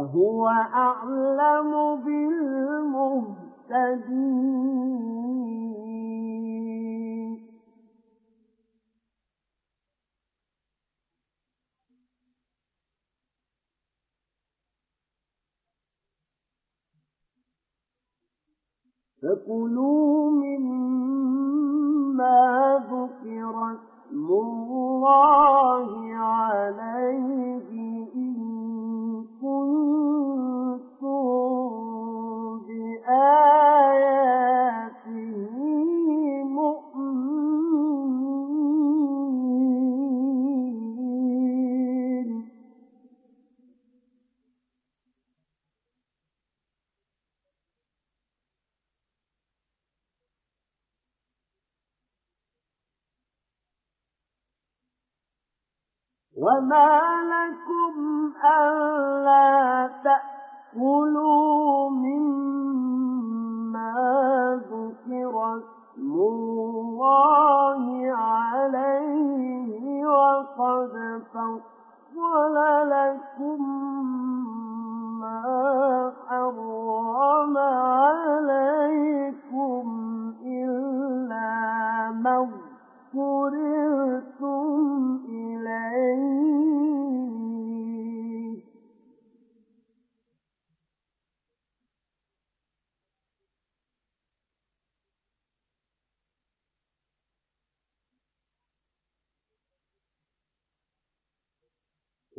وهو أعلم بالمهتدين. فكلوا مما ذكر اسم الله ألا تأكلوا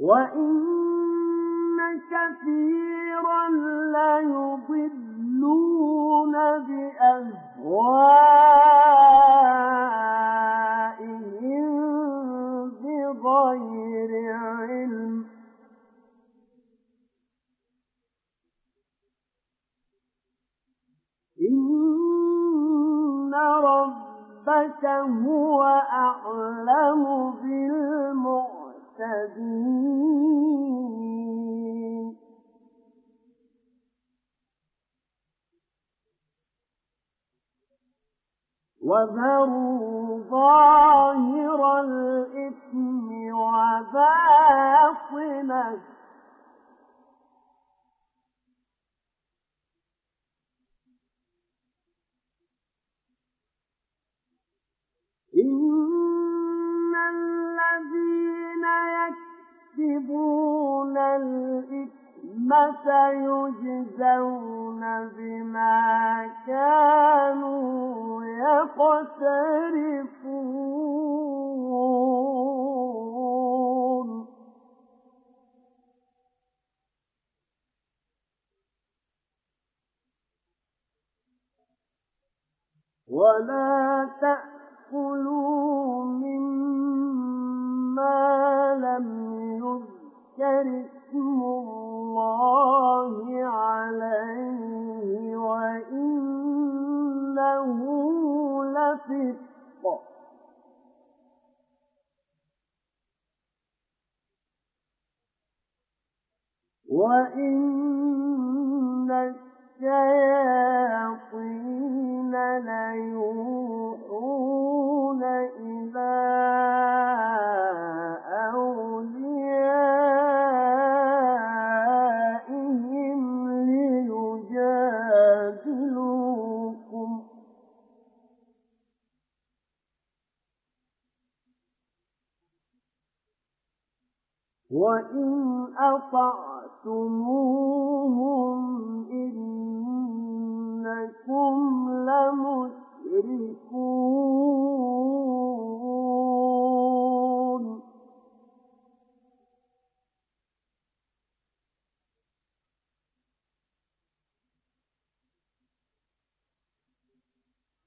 وإن كثيرا ليضلون بأهوائهم بغير علم إن ربك هو أعلم وذروا ظاهر الإثم وباطنه إن يكسبون الإثم سيجزون بما كانوا يقترفون. ولا تأكلوا مما لم يذكر اسم الله عليه وإنه لفسق وإن الشياطين ليوحون إلى وإن أطعتموهم إنكم لمشركون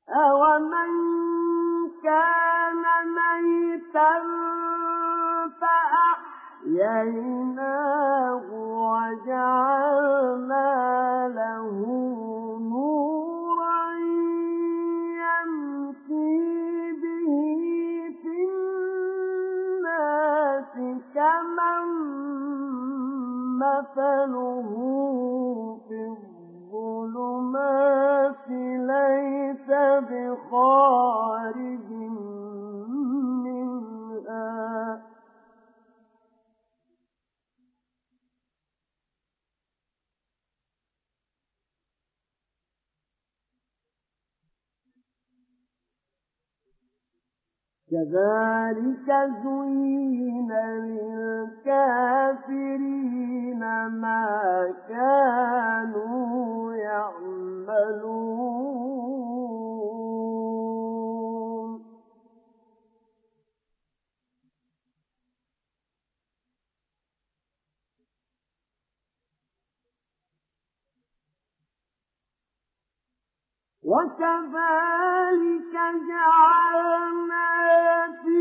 أومن كان ميتا فأحييناه وَجَعَلْنَا لَهُ نُورًا يَمْشِي بِهِ فِي النَّاسِ كَمَن مَّثَلُهُ فِي الظُّلُمَاتِ لَيْسَ بِخَارِجٍ كذلك زين للكافرين ما كانوا يعملون. وكذلك جعلنا في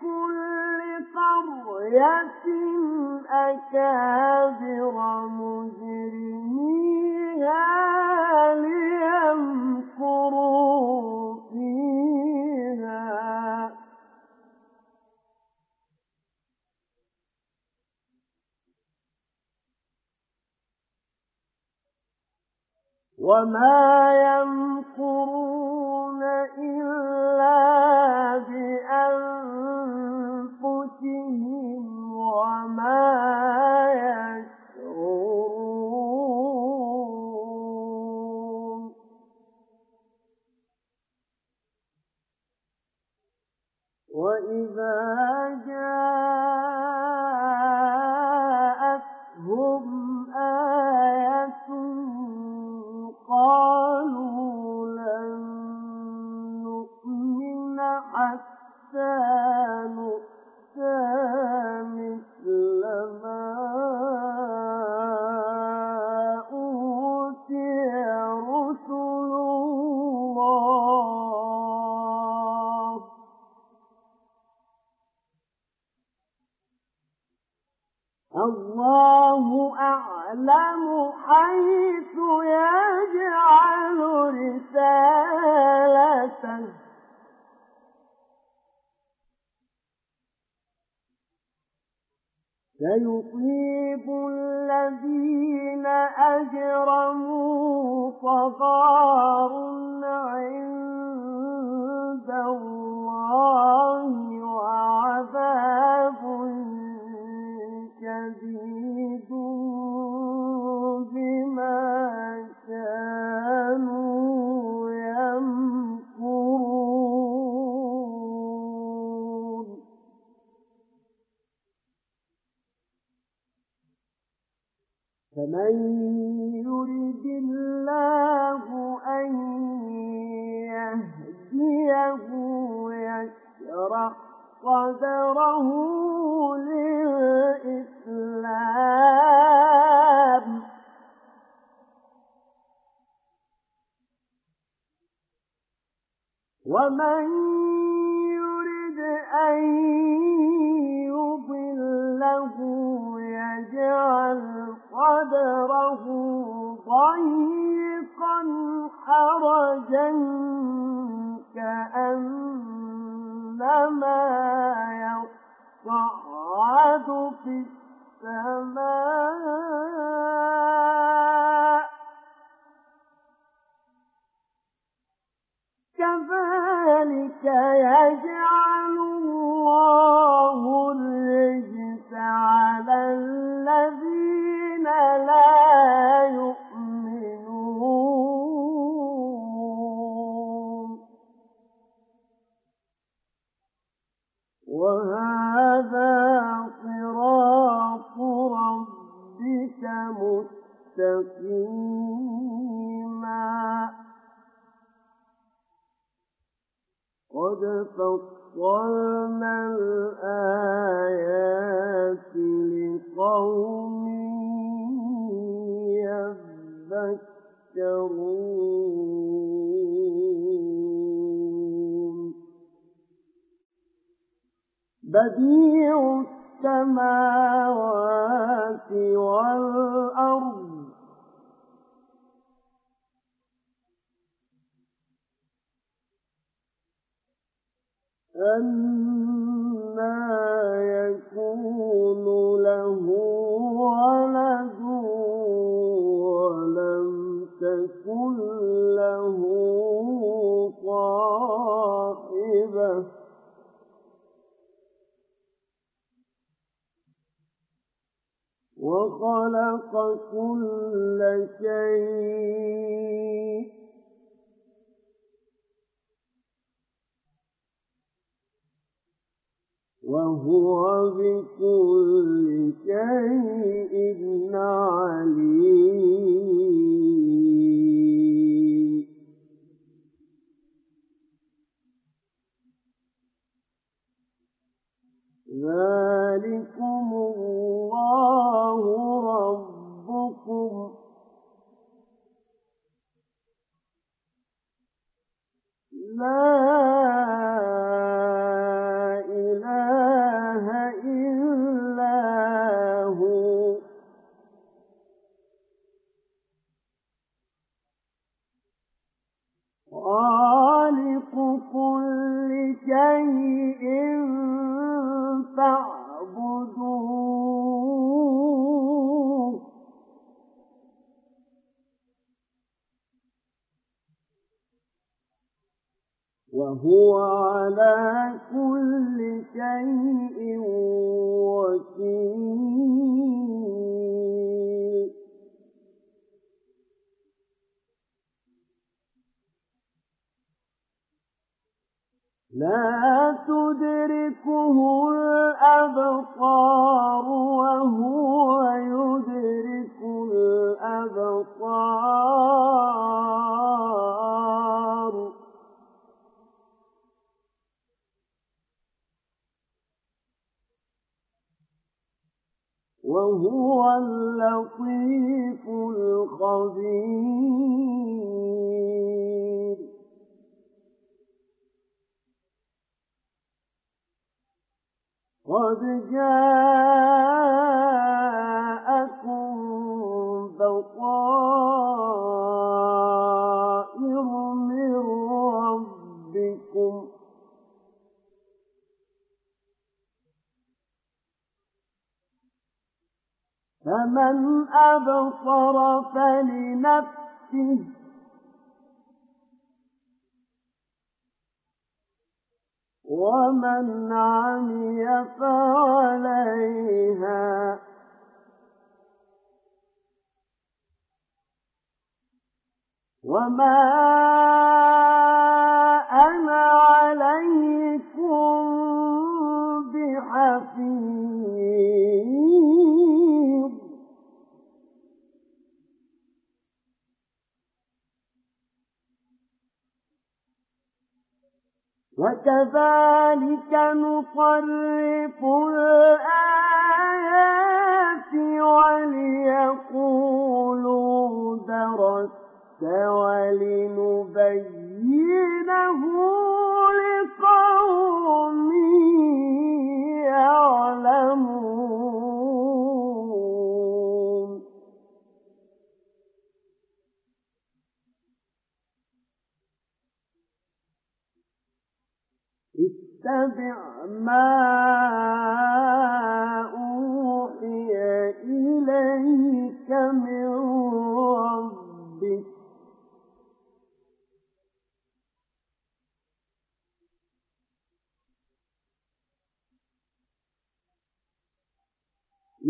كل قرية أكابر مجرميها لينفروا فيها. وما يمكرون إلا بأنفسهم وما يشعرون وإذا جاءوا حيث يجعل رسالته. سيصيب الذين أجرموا صغار عند الله وعذاب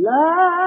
لا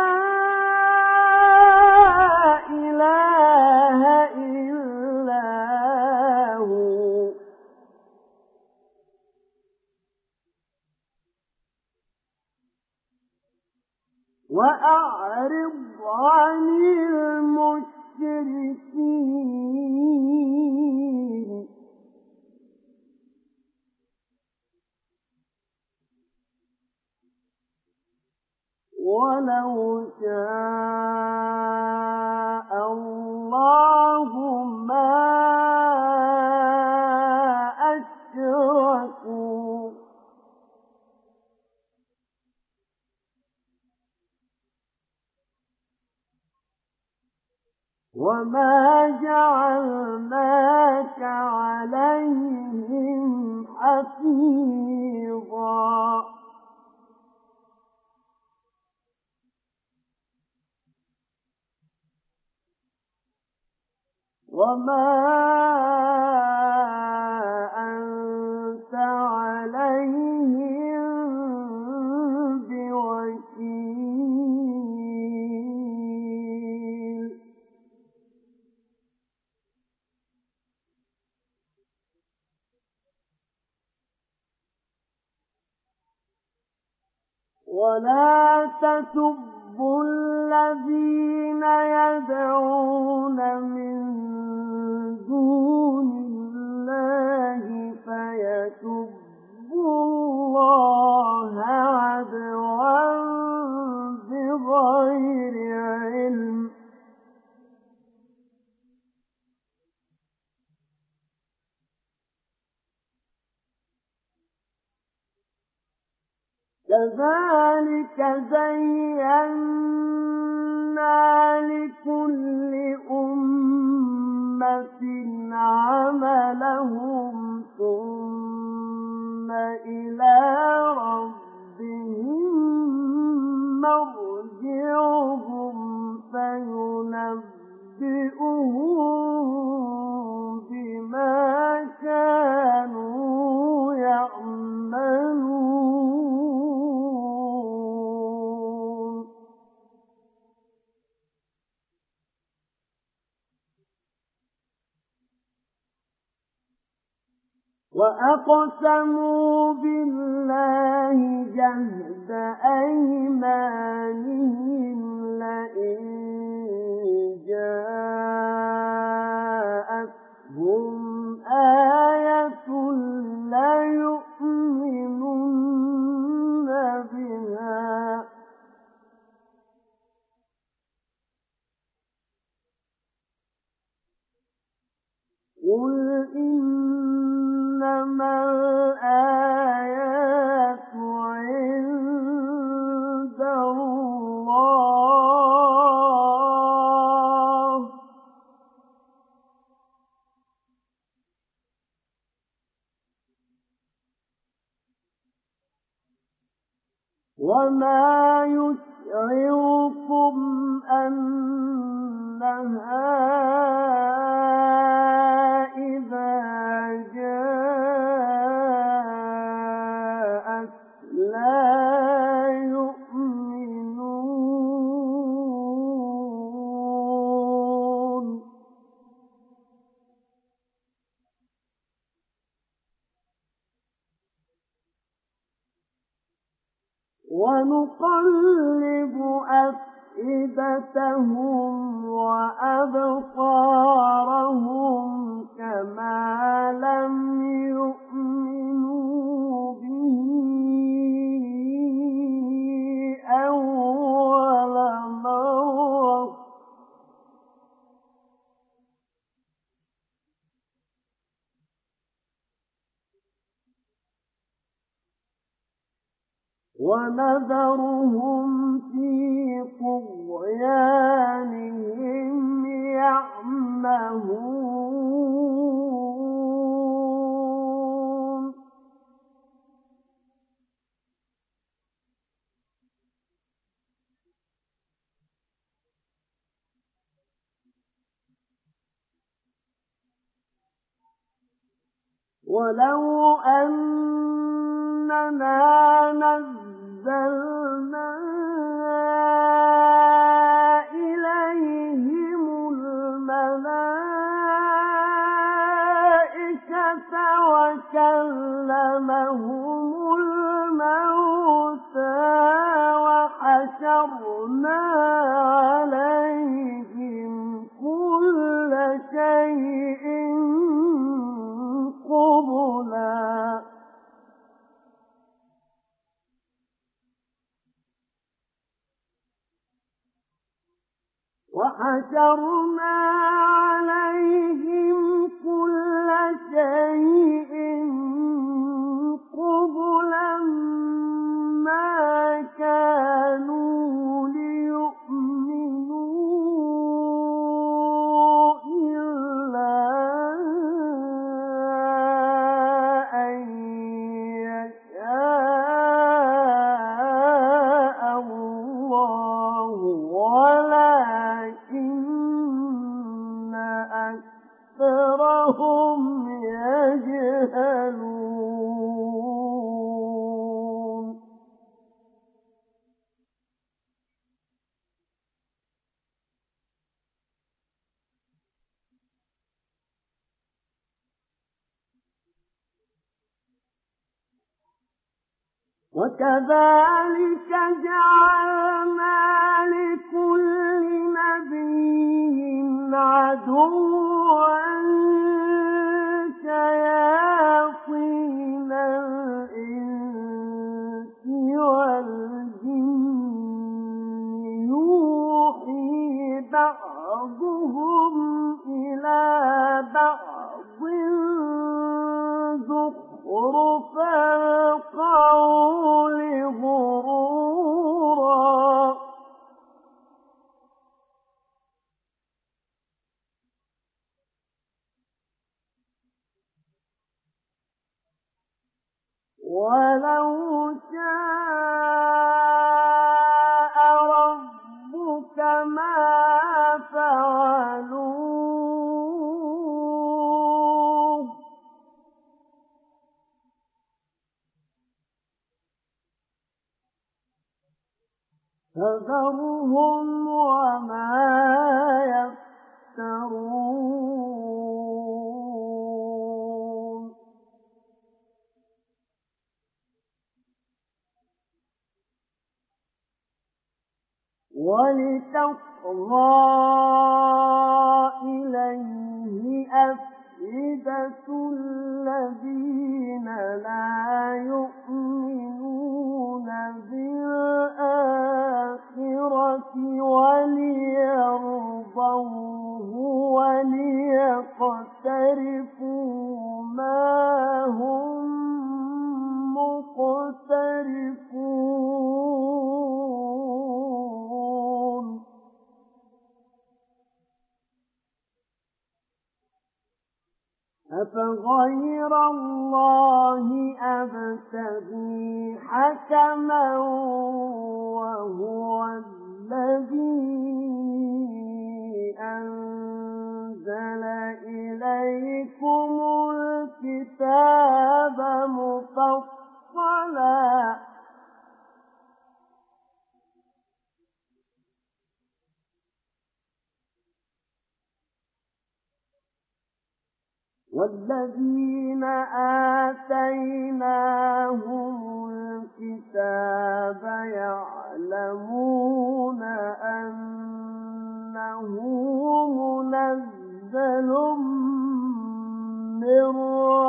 وكذلك جعلنا لكل نبي عدوا ولو شاء ربك ما فعلوه. فذرهم ولتصغى إليه أفئدة الذين لا يؤمنون بالآخرة وليرضوه وليقترفوا أفغير الله أبتغي حكما وهو الذي أنزل إليكم الكتاب مفصلا والذين آتيناهم الكتاب يعلمون أنه منزل من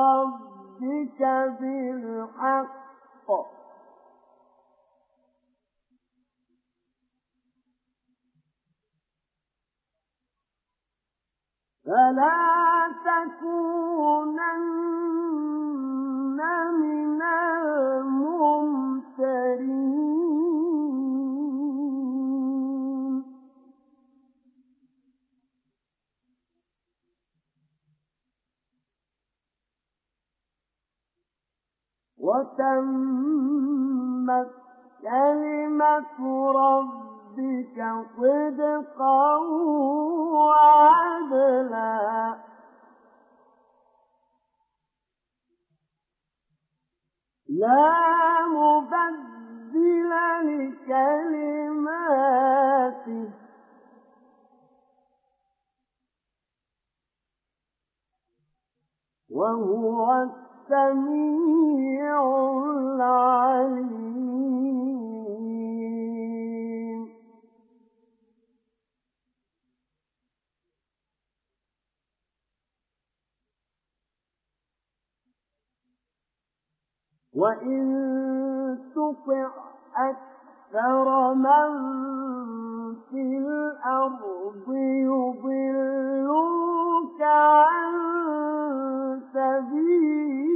ربك بالحق. فلا تكونن من الممترين. وتمت كلمة ربك صدقا وعدلا. لا مبدل لكلماته وهو السميع العليم. وإن تطع أكثر من في الأرض يضلوك عن سبيل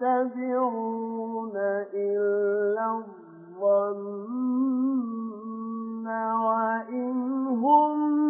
يتبعون إلا الظن وإن هم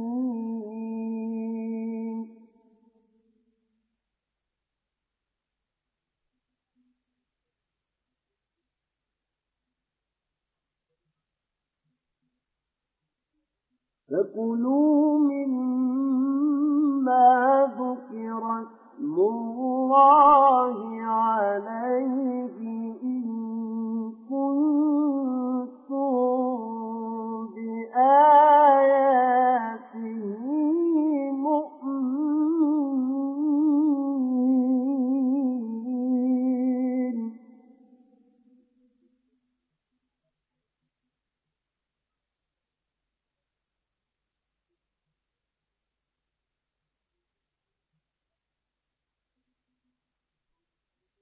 فكلوا مما ذكر اسم الله عليه إن كنتم بآياته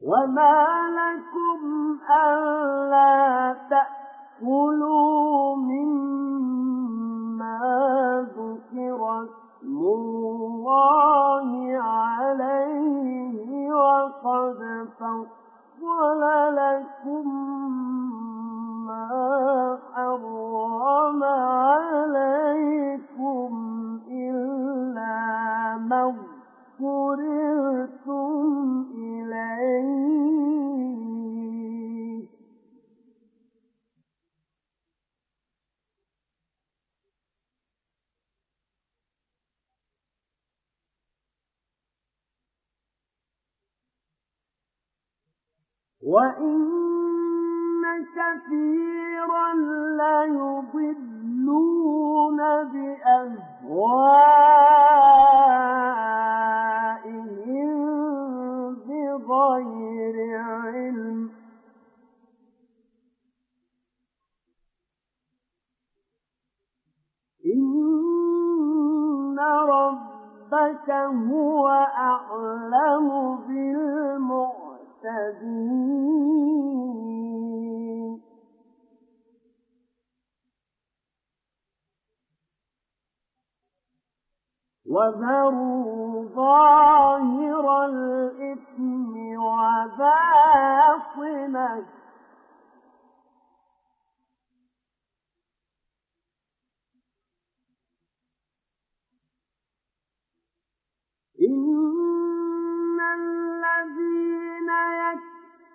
وما لكم ألا تأكلوا مما ذكر اسم الله عليه وقد فصل لكم ما حرم عليكم إلا ما وإن كثيرا ليضلون بأهوائهم بغير علم إن ربك هو أعلم بالمعتدين وذروا ظاهر الإثم وباطنه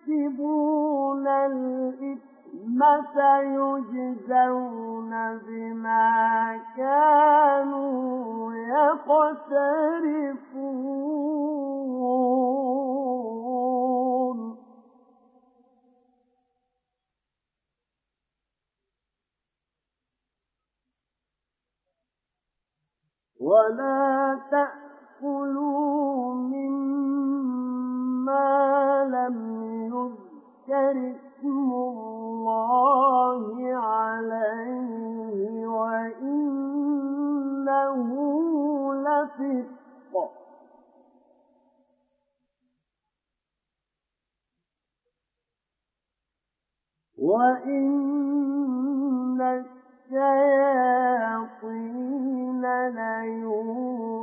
يكسبون الإثم سيجزون بما كانوا يقترفون. ولا تأكلوا مما لم يذكر اسم الله عليه وإنه لفسق وإن الشياطين ليوحون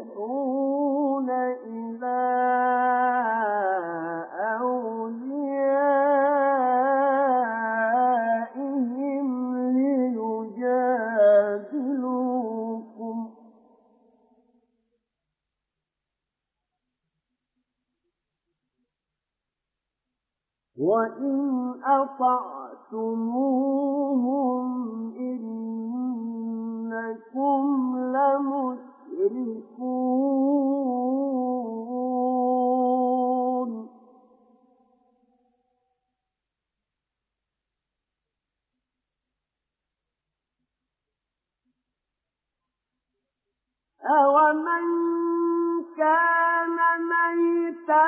وإن أطعتموهم إنكم لمشركون أومن كان ميتا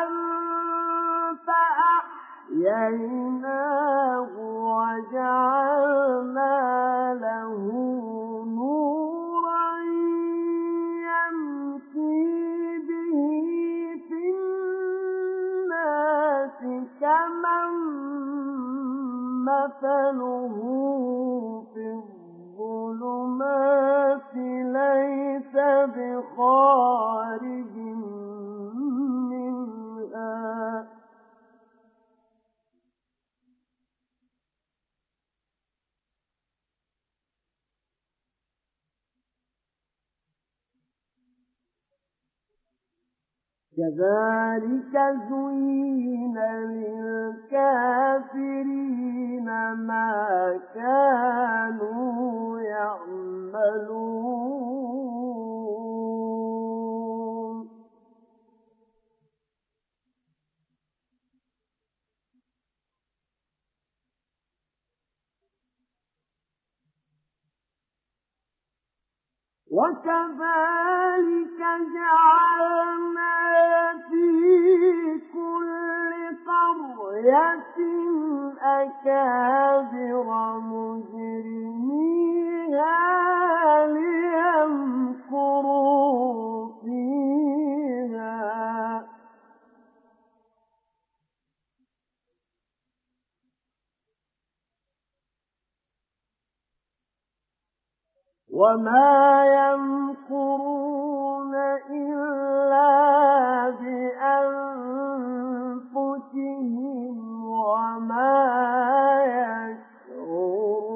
وأحييناه وجعلنا له نورا يمشي به في الناس كمن مثله في الظلمات ليس بخارج كذلك زين للكافرين ما كانوا يعملون. وكذلك جعلنا في كل قرية أكابر مجرميها ليمكروا فيها. وما يمكرون إلا بأنفسهم وما يشعرون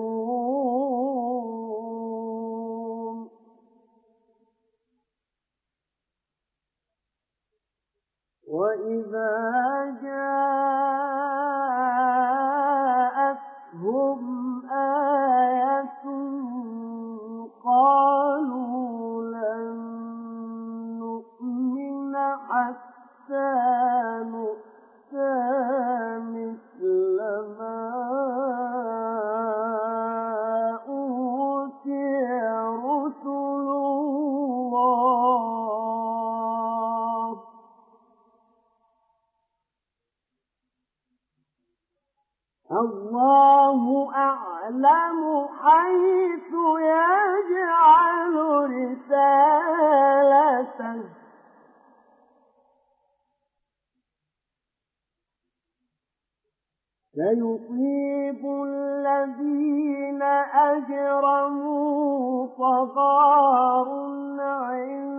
وإذا جاءتهم الله أعلم حيث يجعل رسالته. سيصيب الذين أجرموا صغار عند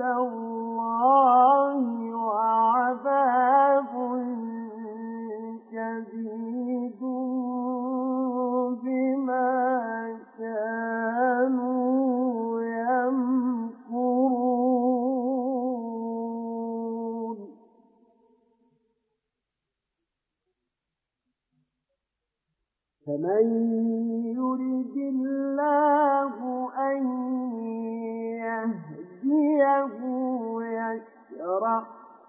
الله وعذاب فمن يرد الله أن يهديه يشرح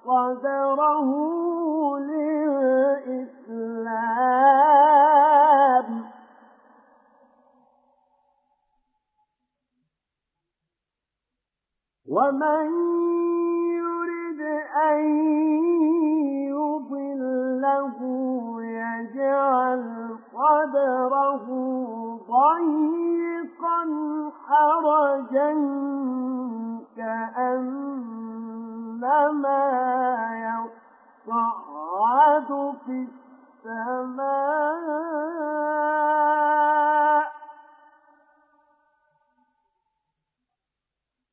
صدره للإسلام. ومن يرد أن يضله يجعل صدره ضيقا حرجا كأنما يصعد في السماء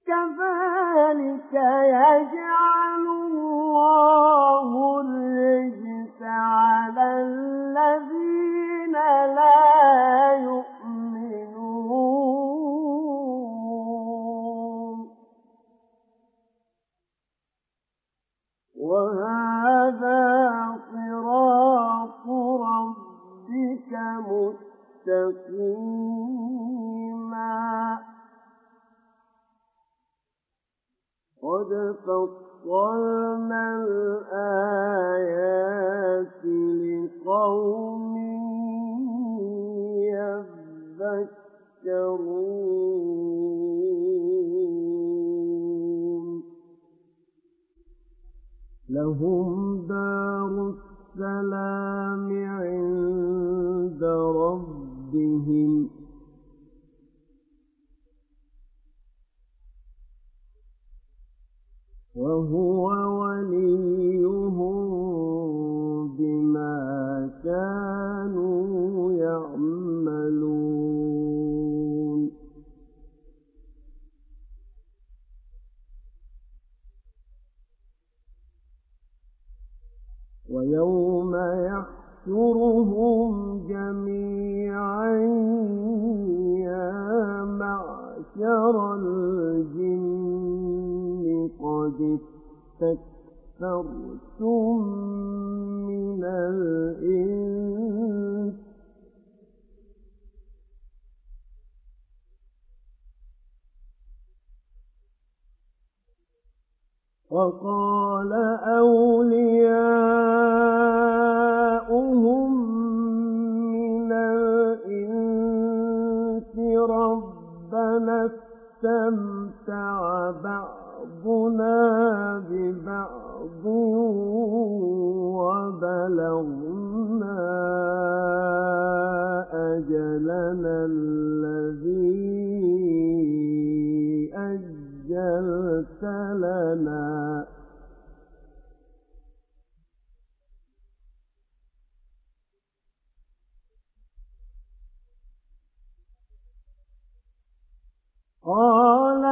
كذلك يجعل الله الرجس على لا يؤمنون. وهذا صراط ربك مستقيما. قد فصلنا الآيات لقوم يذكرون لهم دار السلام عند ربهم. وهو استكثرتم من الإنس وقال أولياؤهم من الإنس ربنا استمتع أجلنا الذي أجلت لنا قال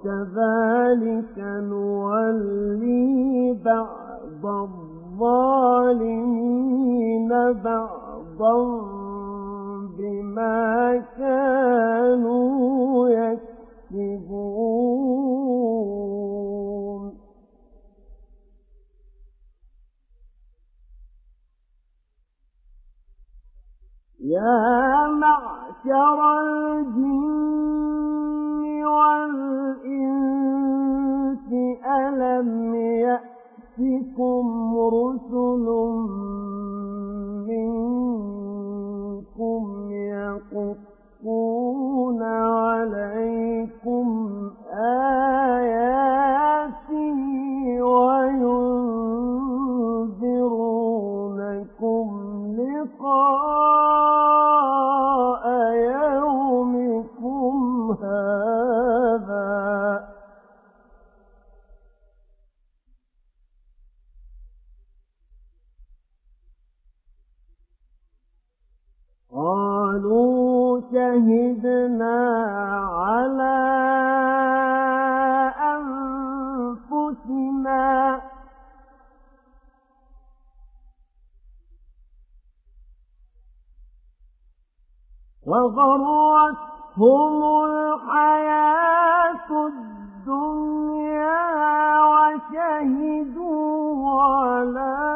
وكذلك نولي بعض الظالمين بعضا بما كانوا يكسبون. يا معشر الجن والإنس ألم يأتكم رسل منكم يقصون عليكم شهدنا على أنفسنا. وغرتهم الحياة الدنيا وشهدوا على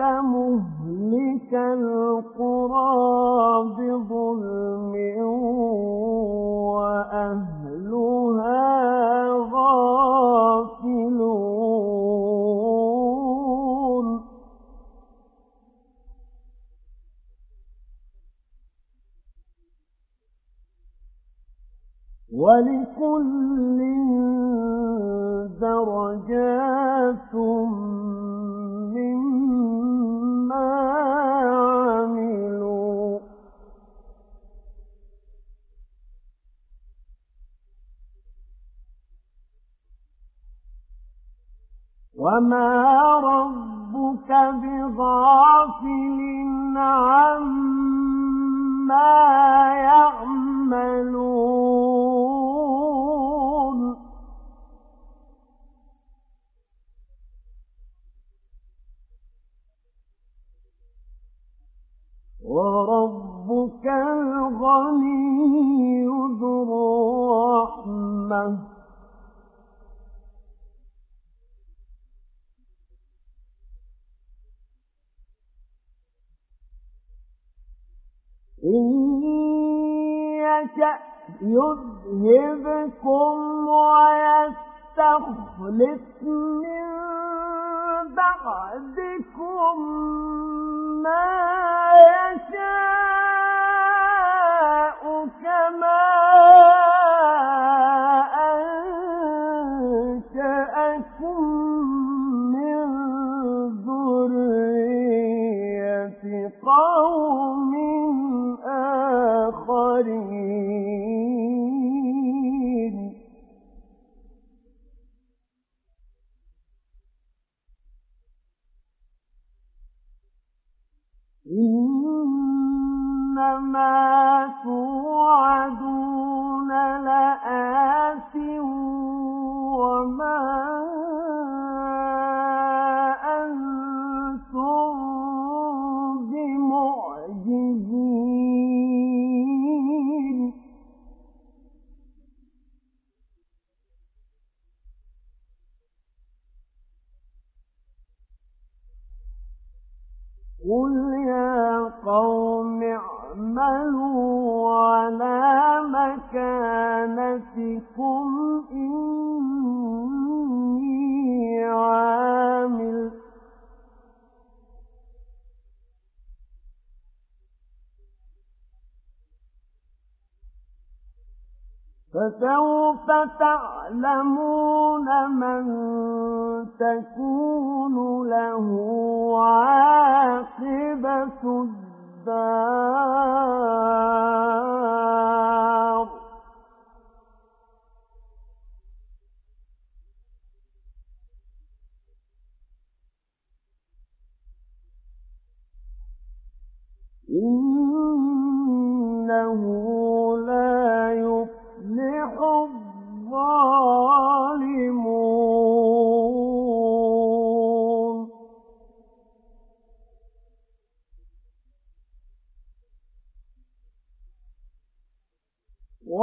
مهلك القرى بظلم وأهلها غافلون. ولكل درجات وما ربك بغافل عما يعملون وربك الغني ذو الرحمه يشأ يذهبكم ويستخلف من بعدكم ما يشاء كما آخرين إنما توعدون لآت وما مكانتكم إني عامل فسوف تعلمون من تكون له عاقبة الدار. إنه لا يفلح الظالمون.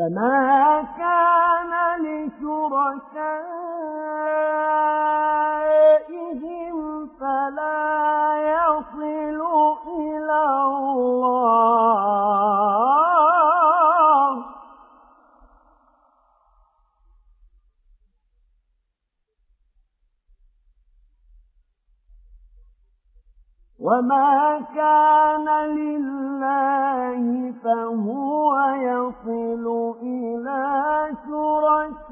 فما كان لشركائهم فلا يصل إلى الله وما كان لله فهو يصل إلى شركائهم.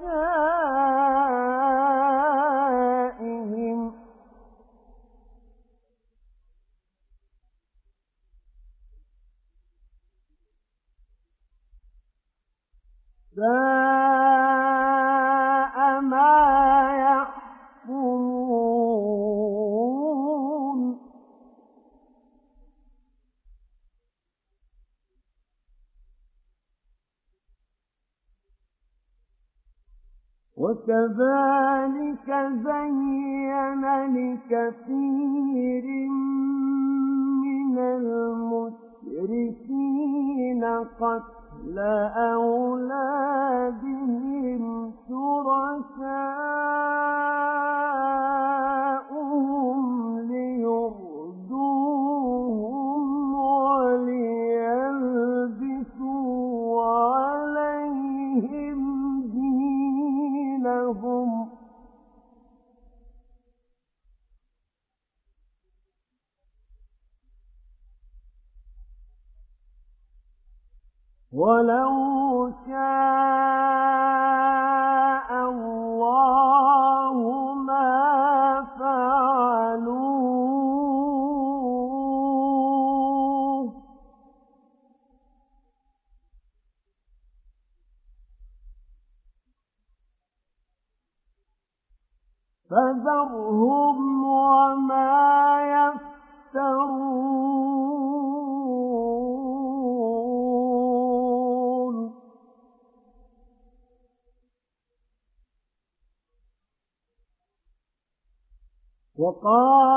ساء وكذلك زين لكثير من المشركين قتل أولادهم شركاؤهم ولو شاء Oh,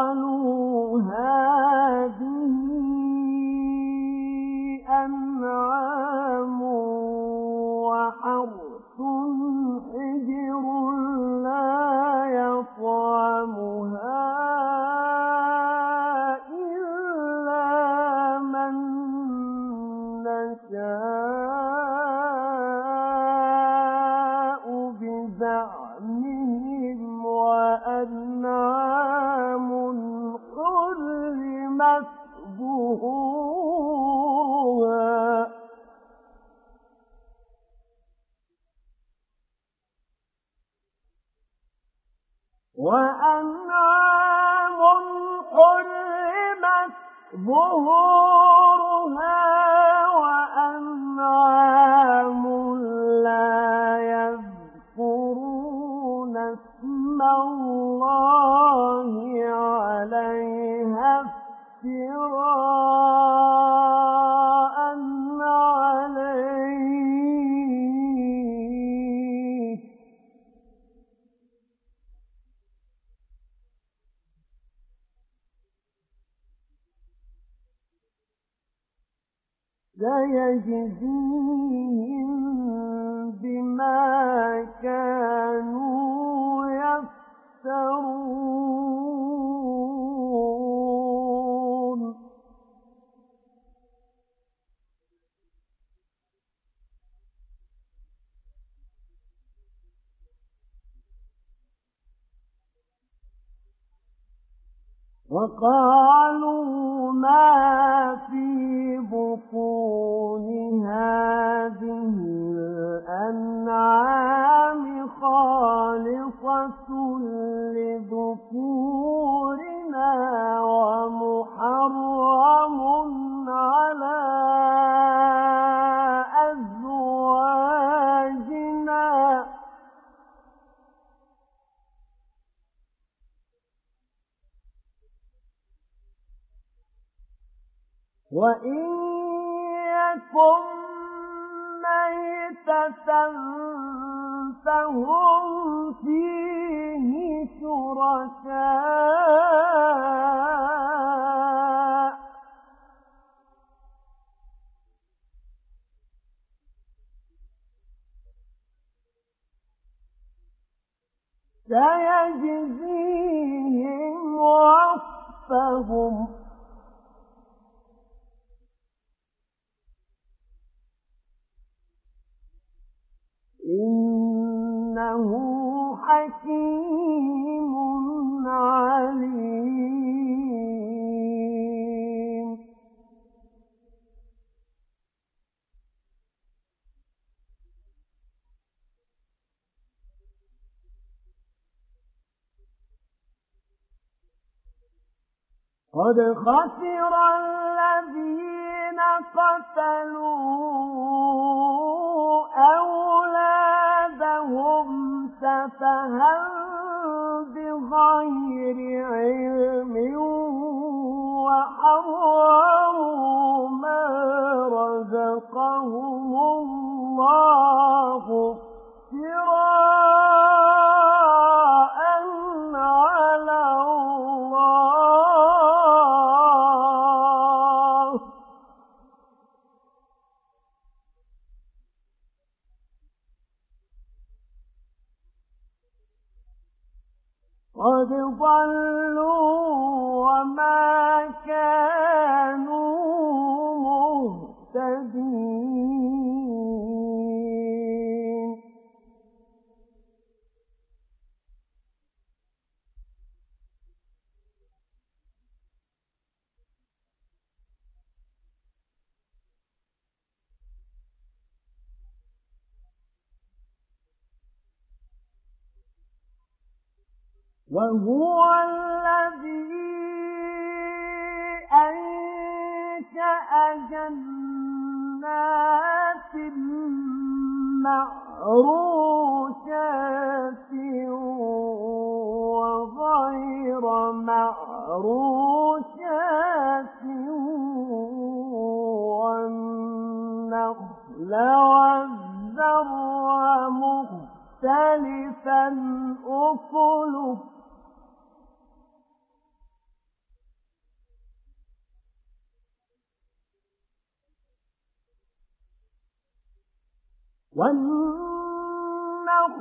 والنخل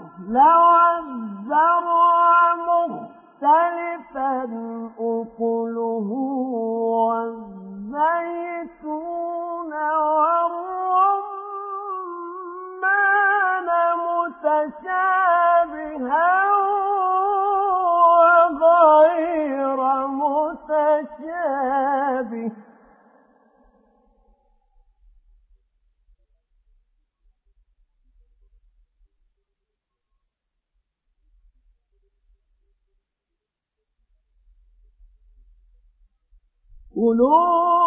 والزرع مختلفا أكله والزيتون كلوا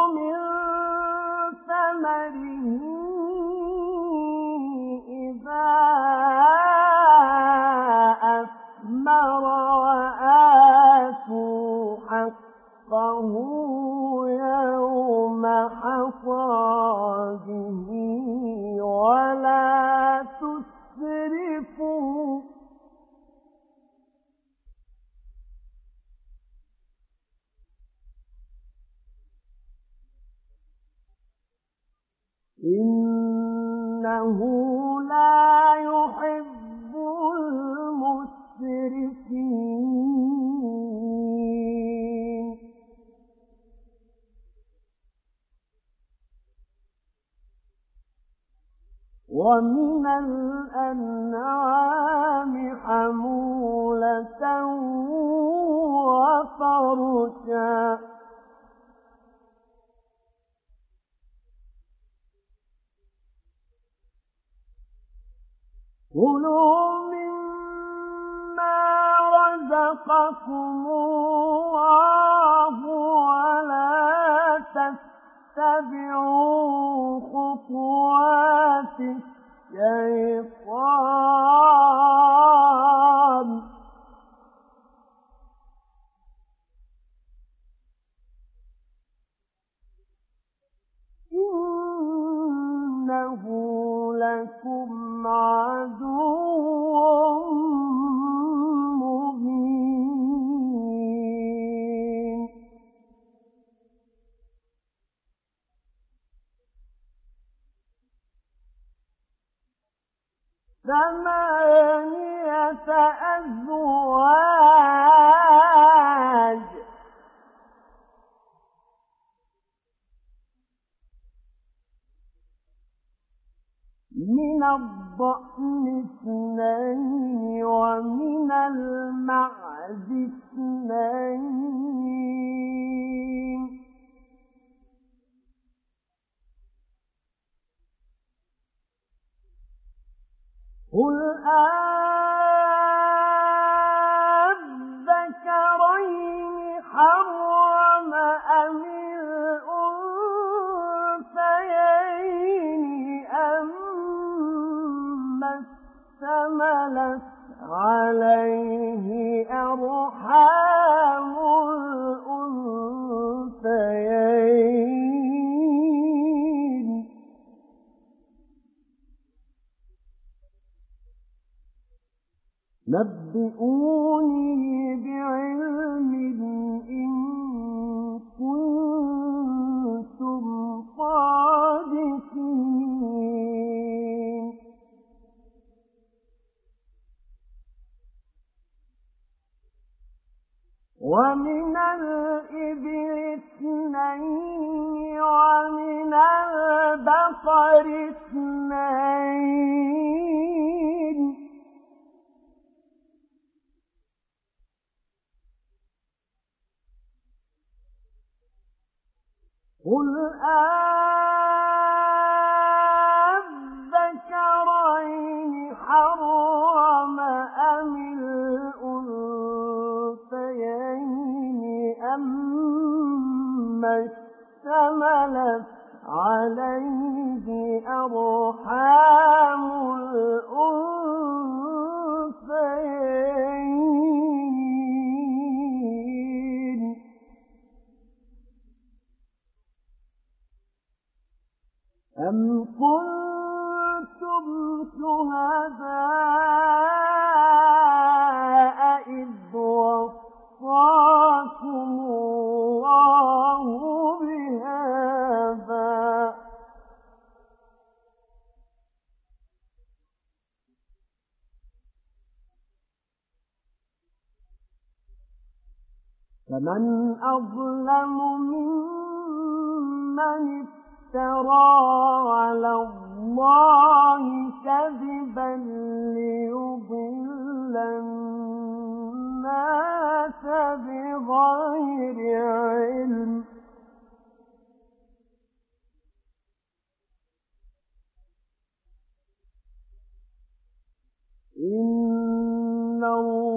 ومن الأنعام حمولة وفرشا. كلوا مما رزقكم الله ولا تتبعوا خطوات الشيطان ثمانية أزواج. من الضأن اثنين ومن المعز اثنين. قل أذكرين حرم أم الأنثيين أما اشتملت عليه أرحام نبئوني بعلم إن كنتم ومن الإبل اثنين ومن البقر اثنين قل أذكرين حرم أم الأنثيين أما اشتملت عليه أرحام فمن أظلم ممن افترى على الله كذبا ليضل الناس بغير علم. إن الله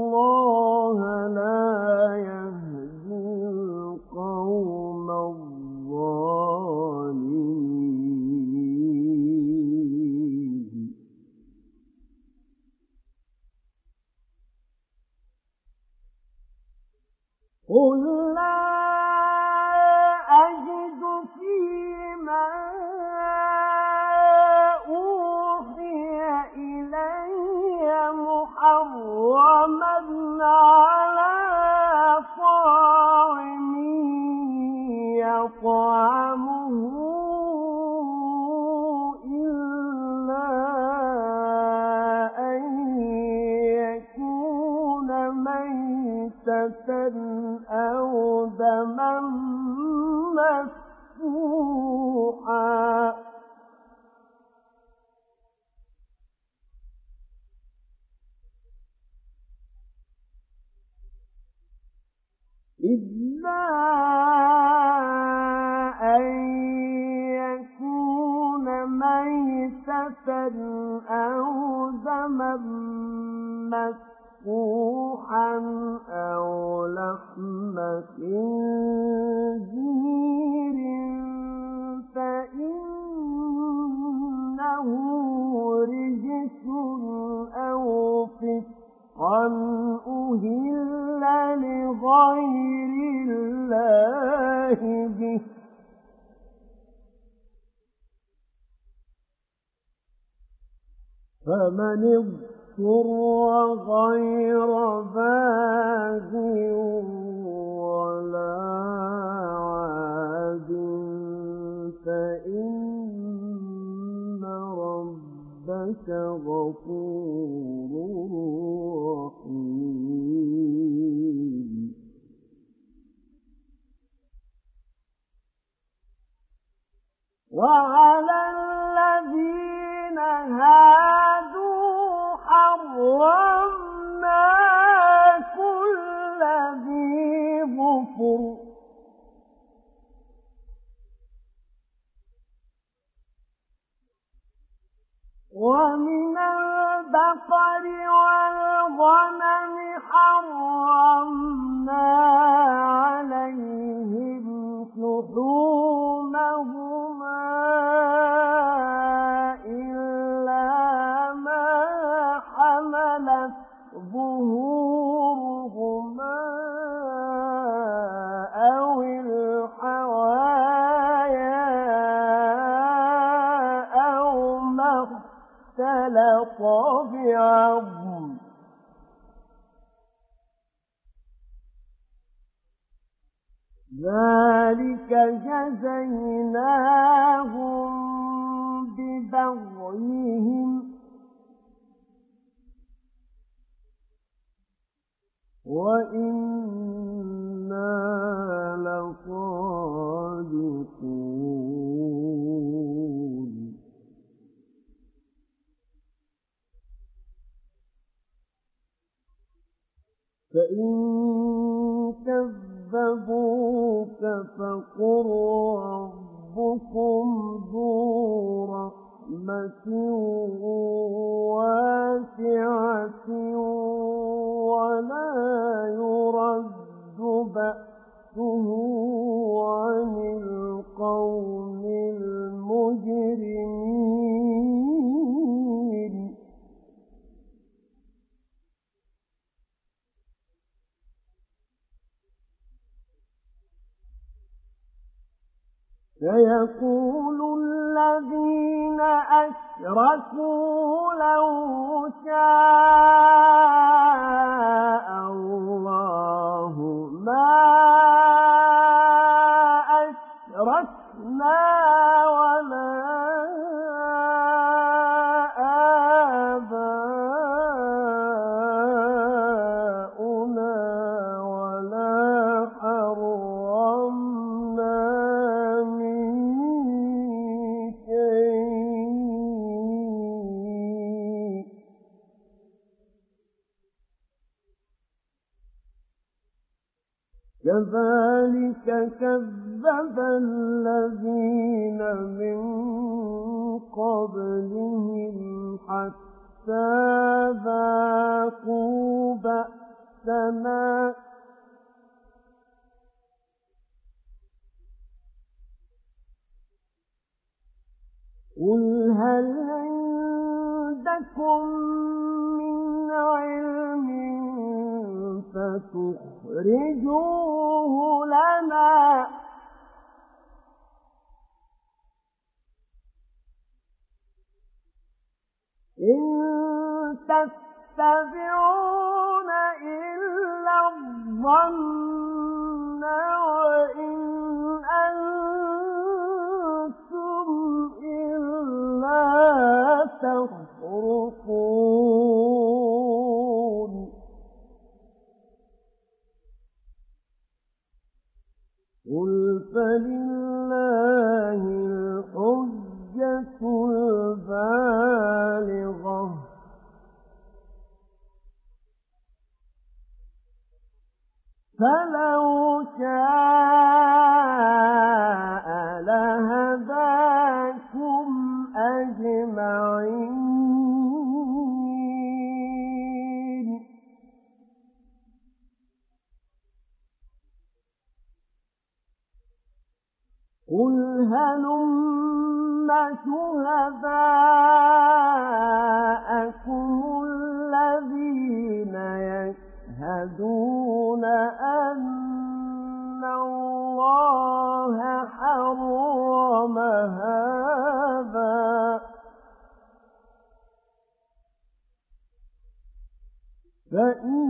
فإن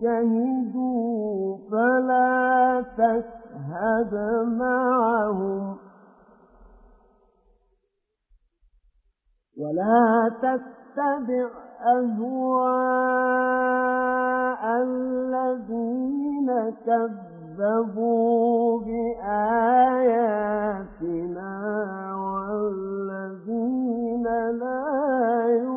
شهدوا فلا تشهد معهم ولا تتبع أهواء الذين كذبوا بآياتنا والذين لا يؤمنون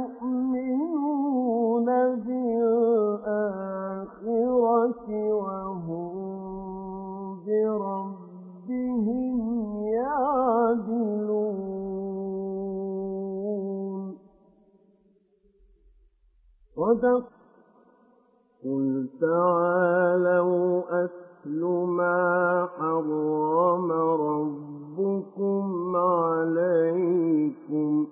صدق قل تعالوا أتل ما حرم ربكم عليكم.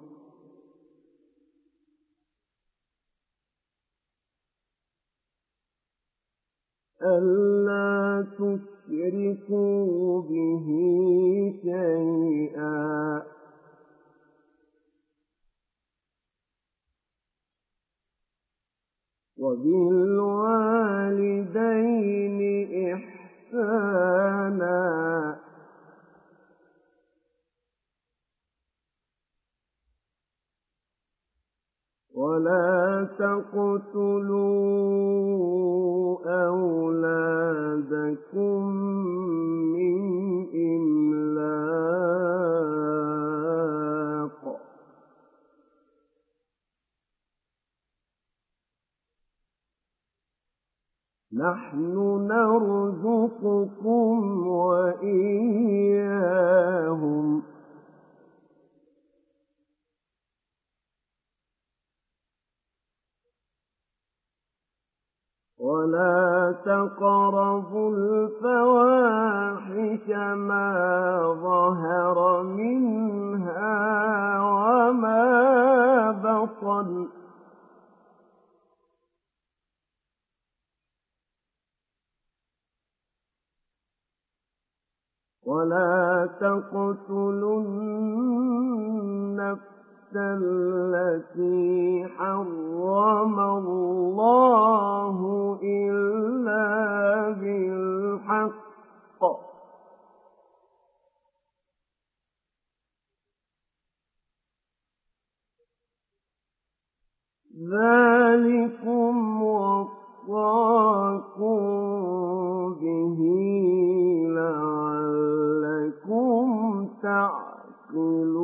ألا تشركوا به شيئا. وبالوالدين إحسانا. ولا تقتلوا أولادكم من إملاق نحن نرزقكم وإياهم. ولا تقربوا الفواحش ما ظهر منها وما بطن. ولا تقتلوا النفس التي حرم الله إلا بالحق. ذلكم وصاكم به لعلكم تعقلون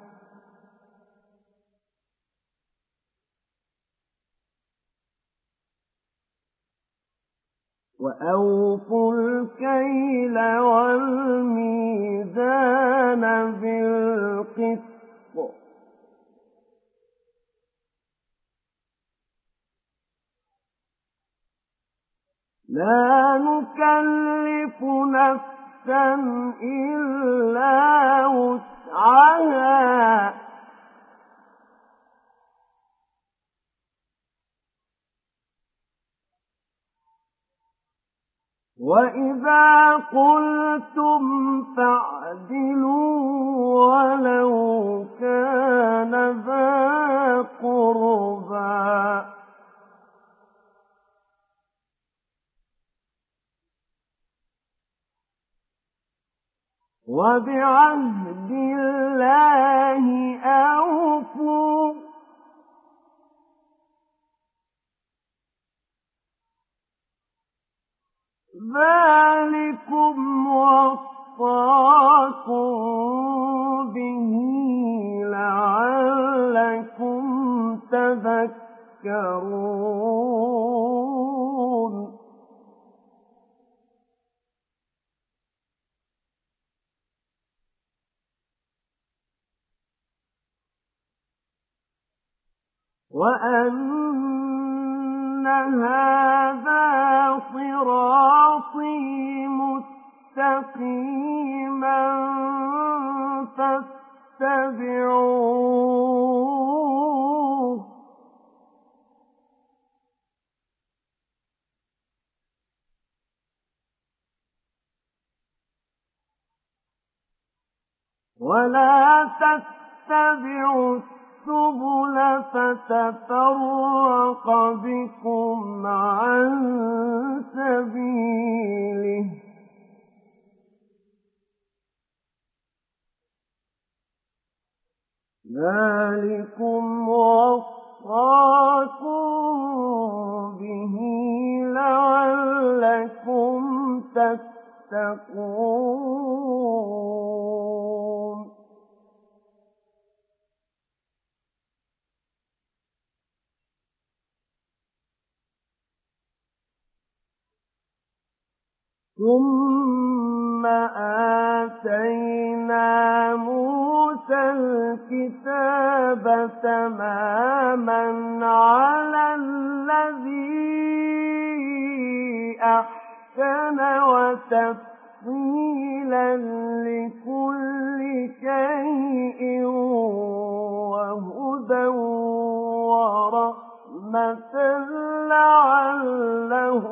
وأوفوا الكيل والميزان بالقسط. لا نكلف نفسا إلا وسعها. وإذا قلتم فاعدلوا ولو كان ذا قربى وبعهد الله أوفوا ذلكم وصاكم به لعلكم تذكرون. وأن هذا صراطي فاتبعوه ولا تتبعوا السبل فتفرق بكم عن سبيله ذلكم وصاكم به لعلكم تتقون ثم آتينا موسى الكتاب تماما على الذي أحسن وتفصيلا لكل شيء وهدى ورحمة لعلهم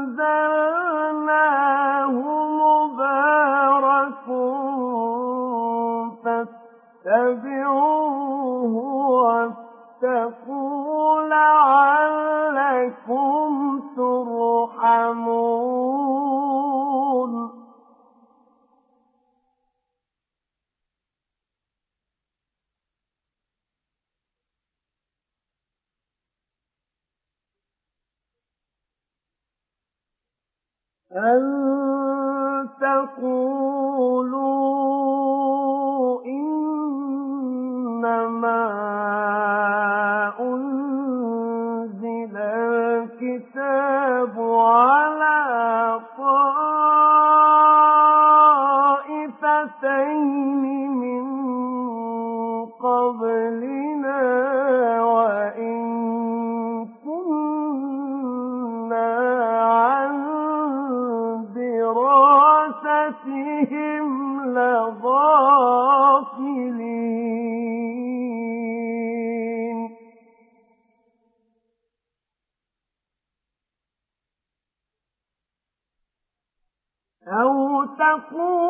أنزلناه مبارك فاتبعوه واتقوا لعلكم ترحمون. أن تقولوا إنما أنزل الكتاب على طالب مطلوب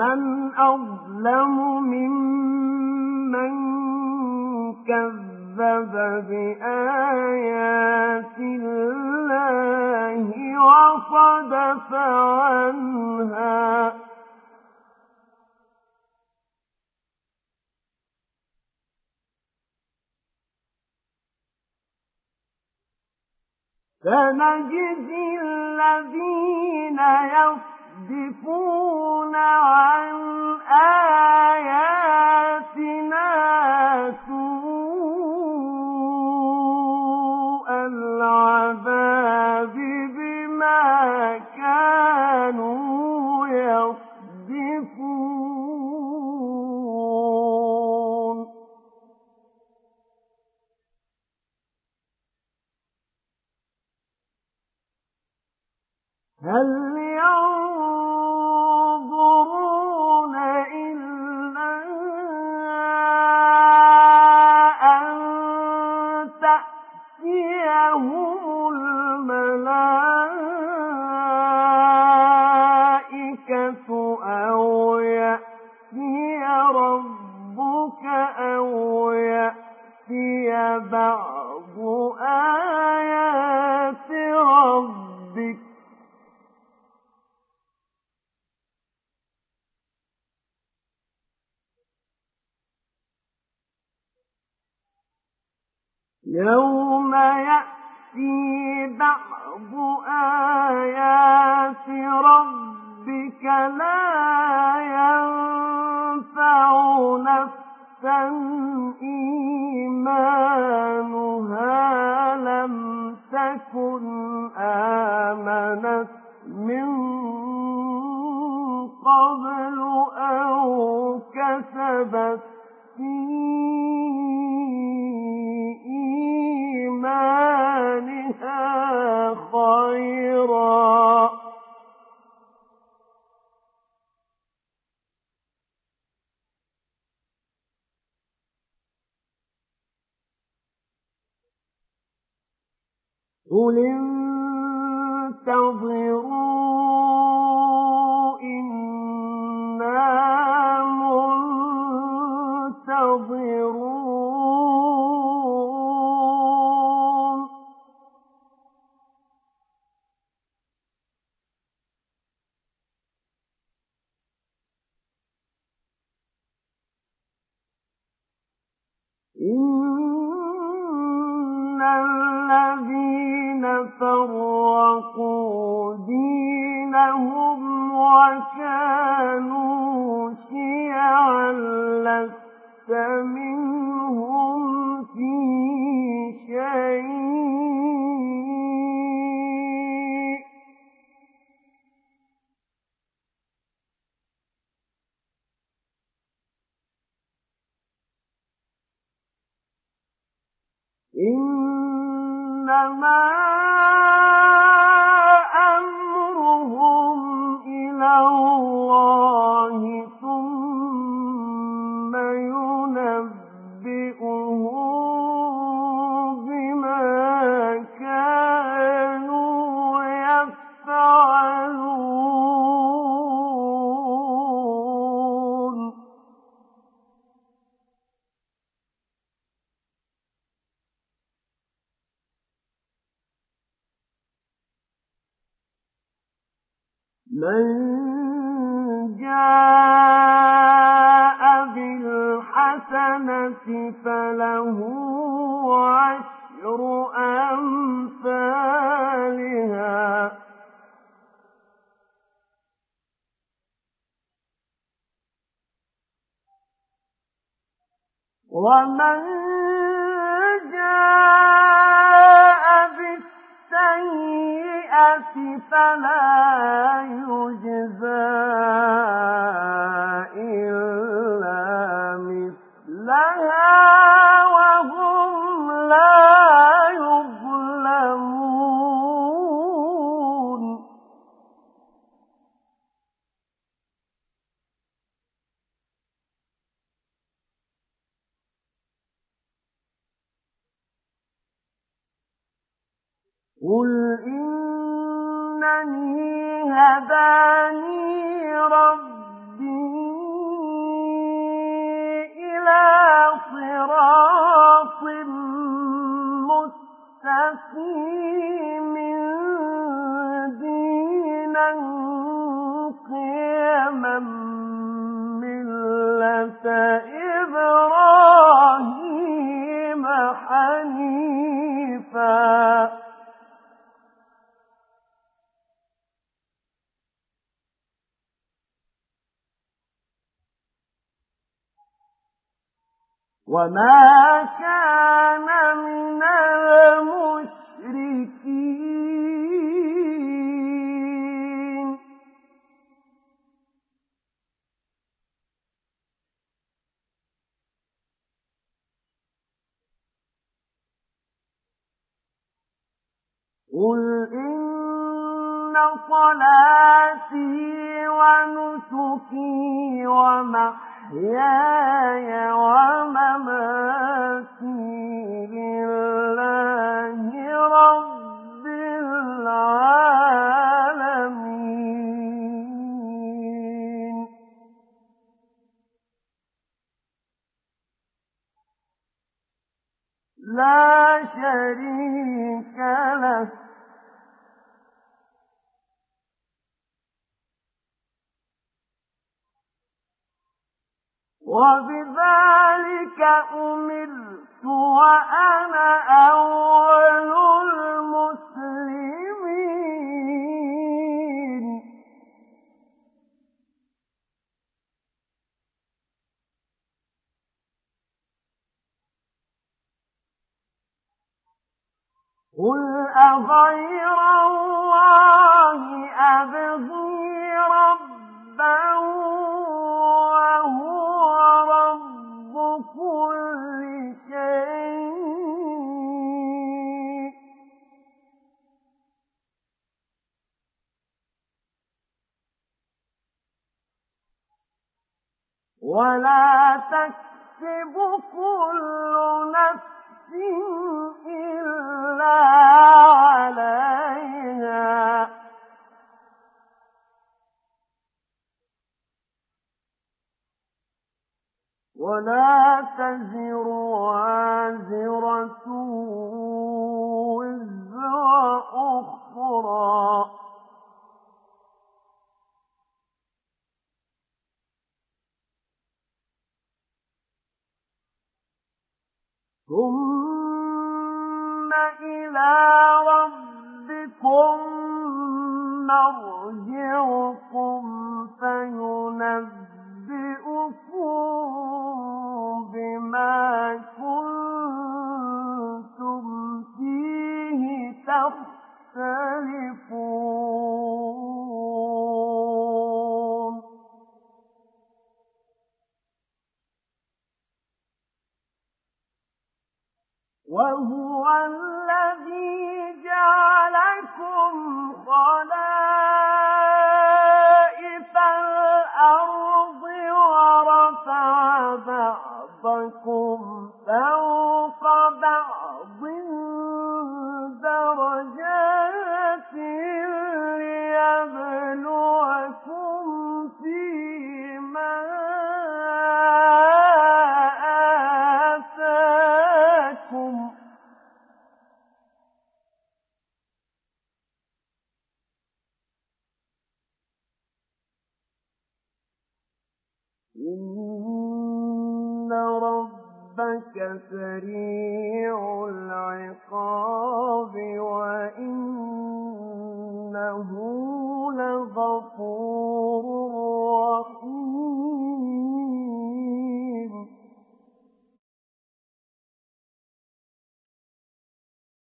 ومن أظلم ممن كذب بآيات الله وصدف عنها. فنجد الذين يصدقون يصدفون عن آياتنا إنما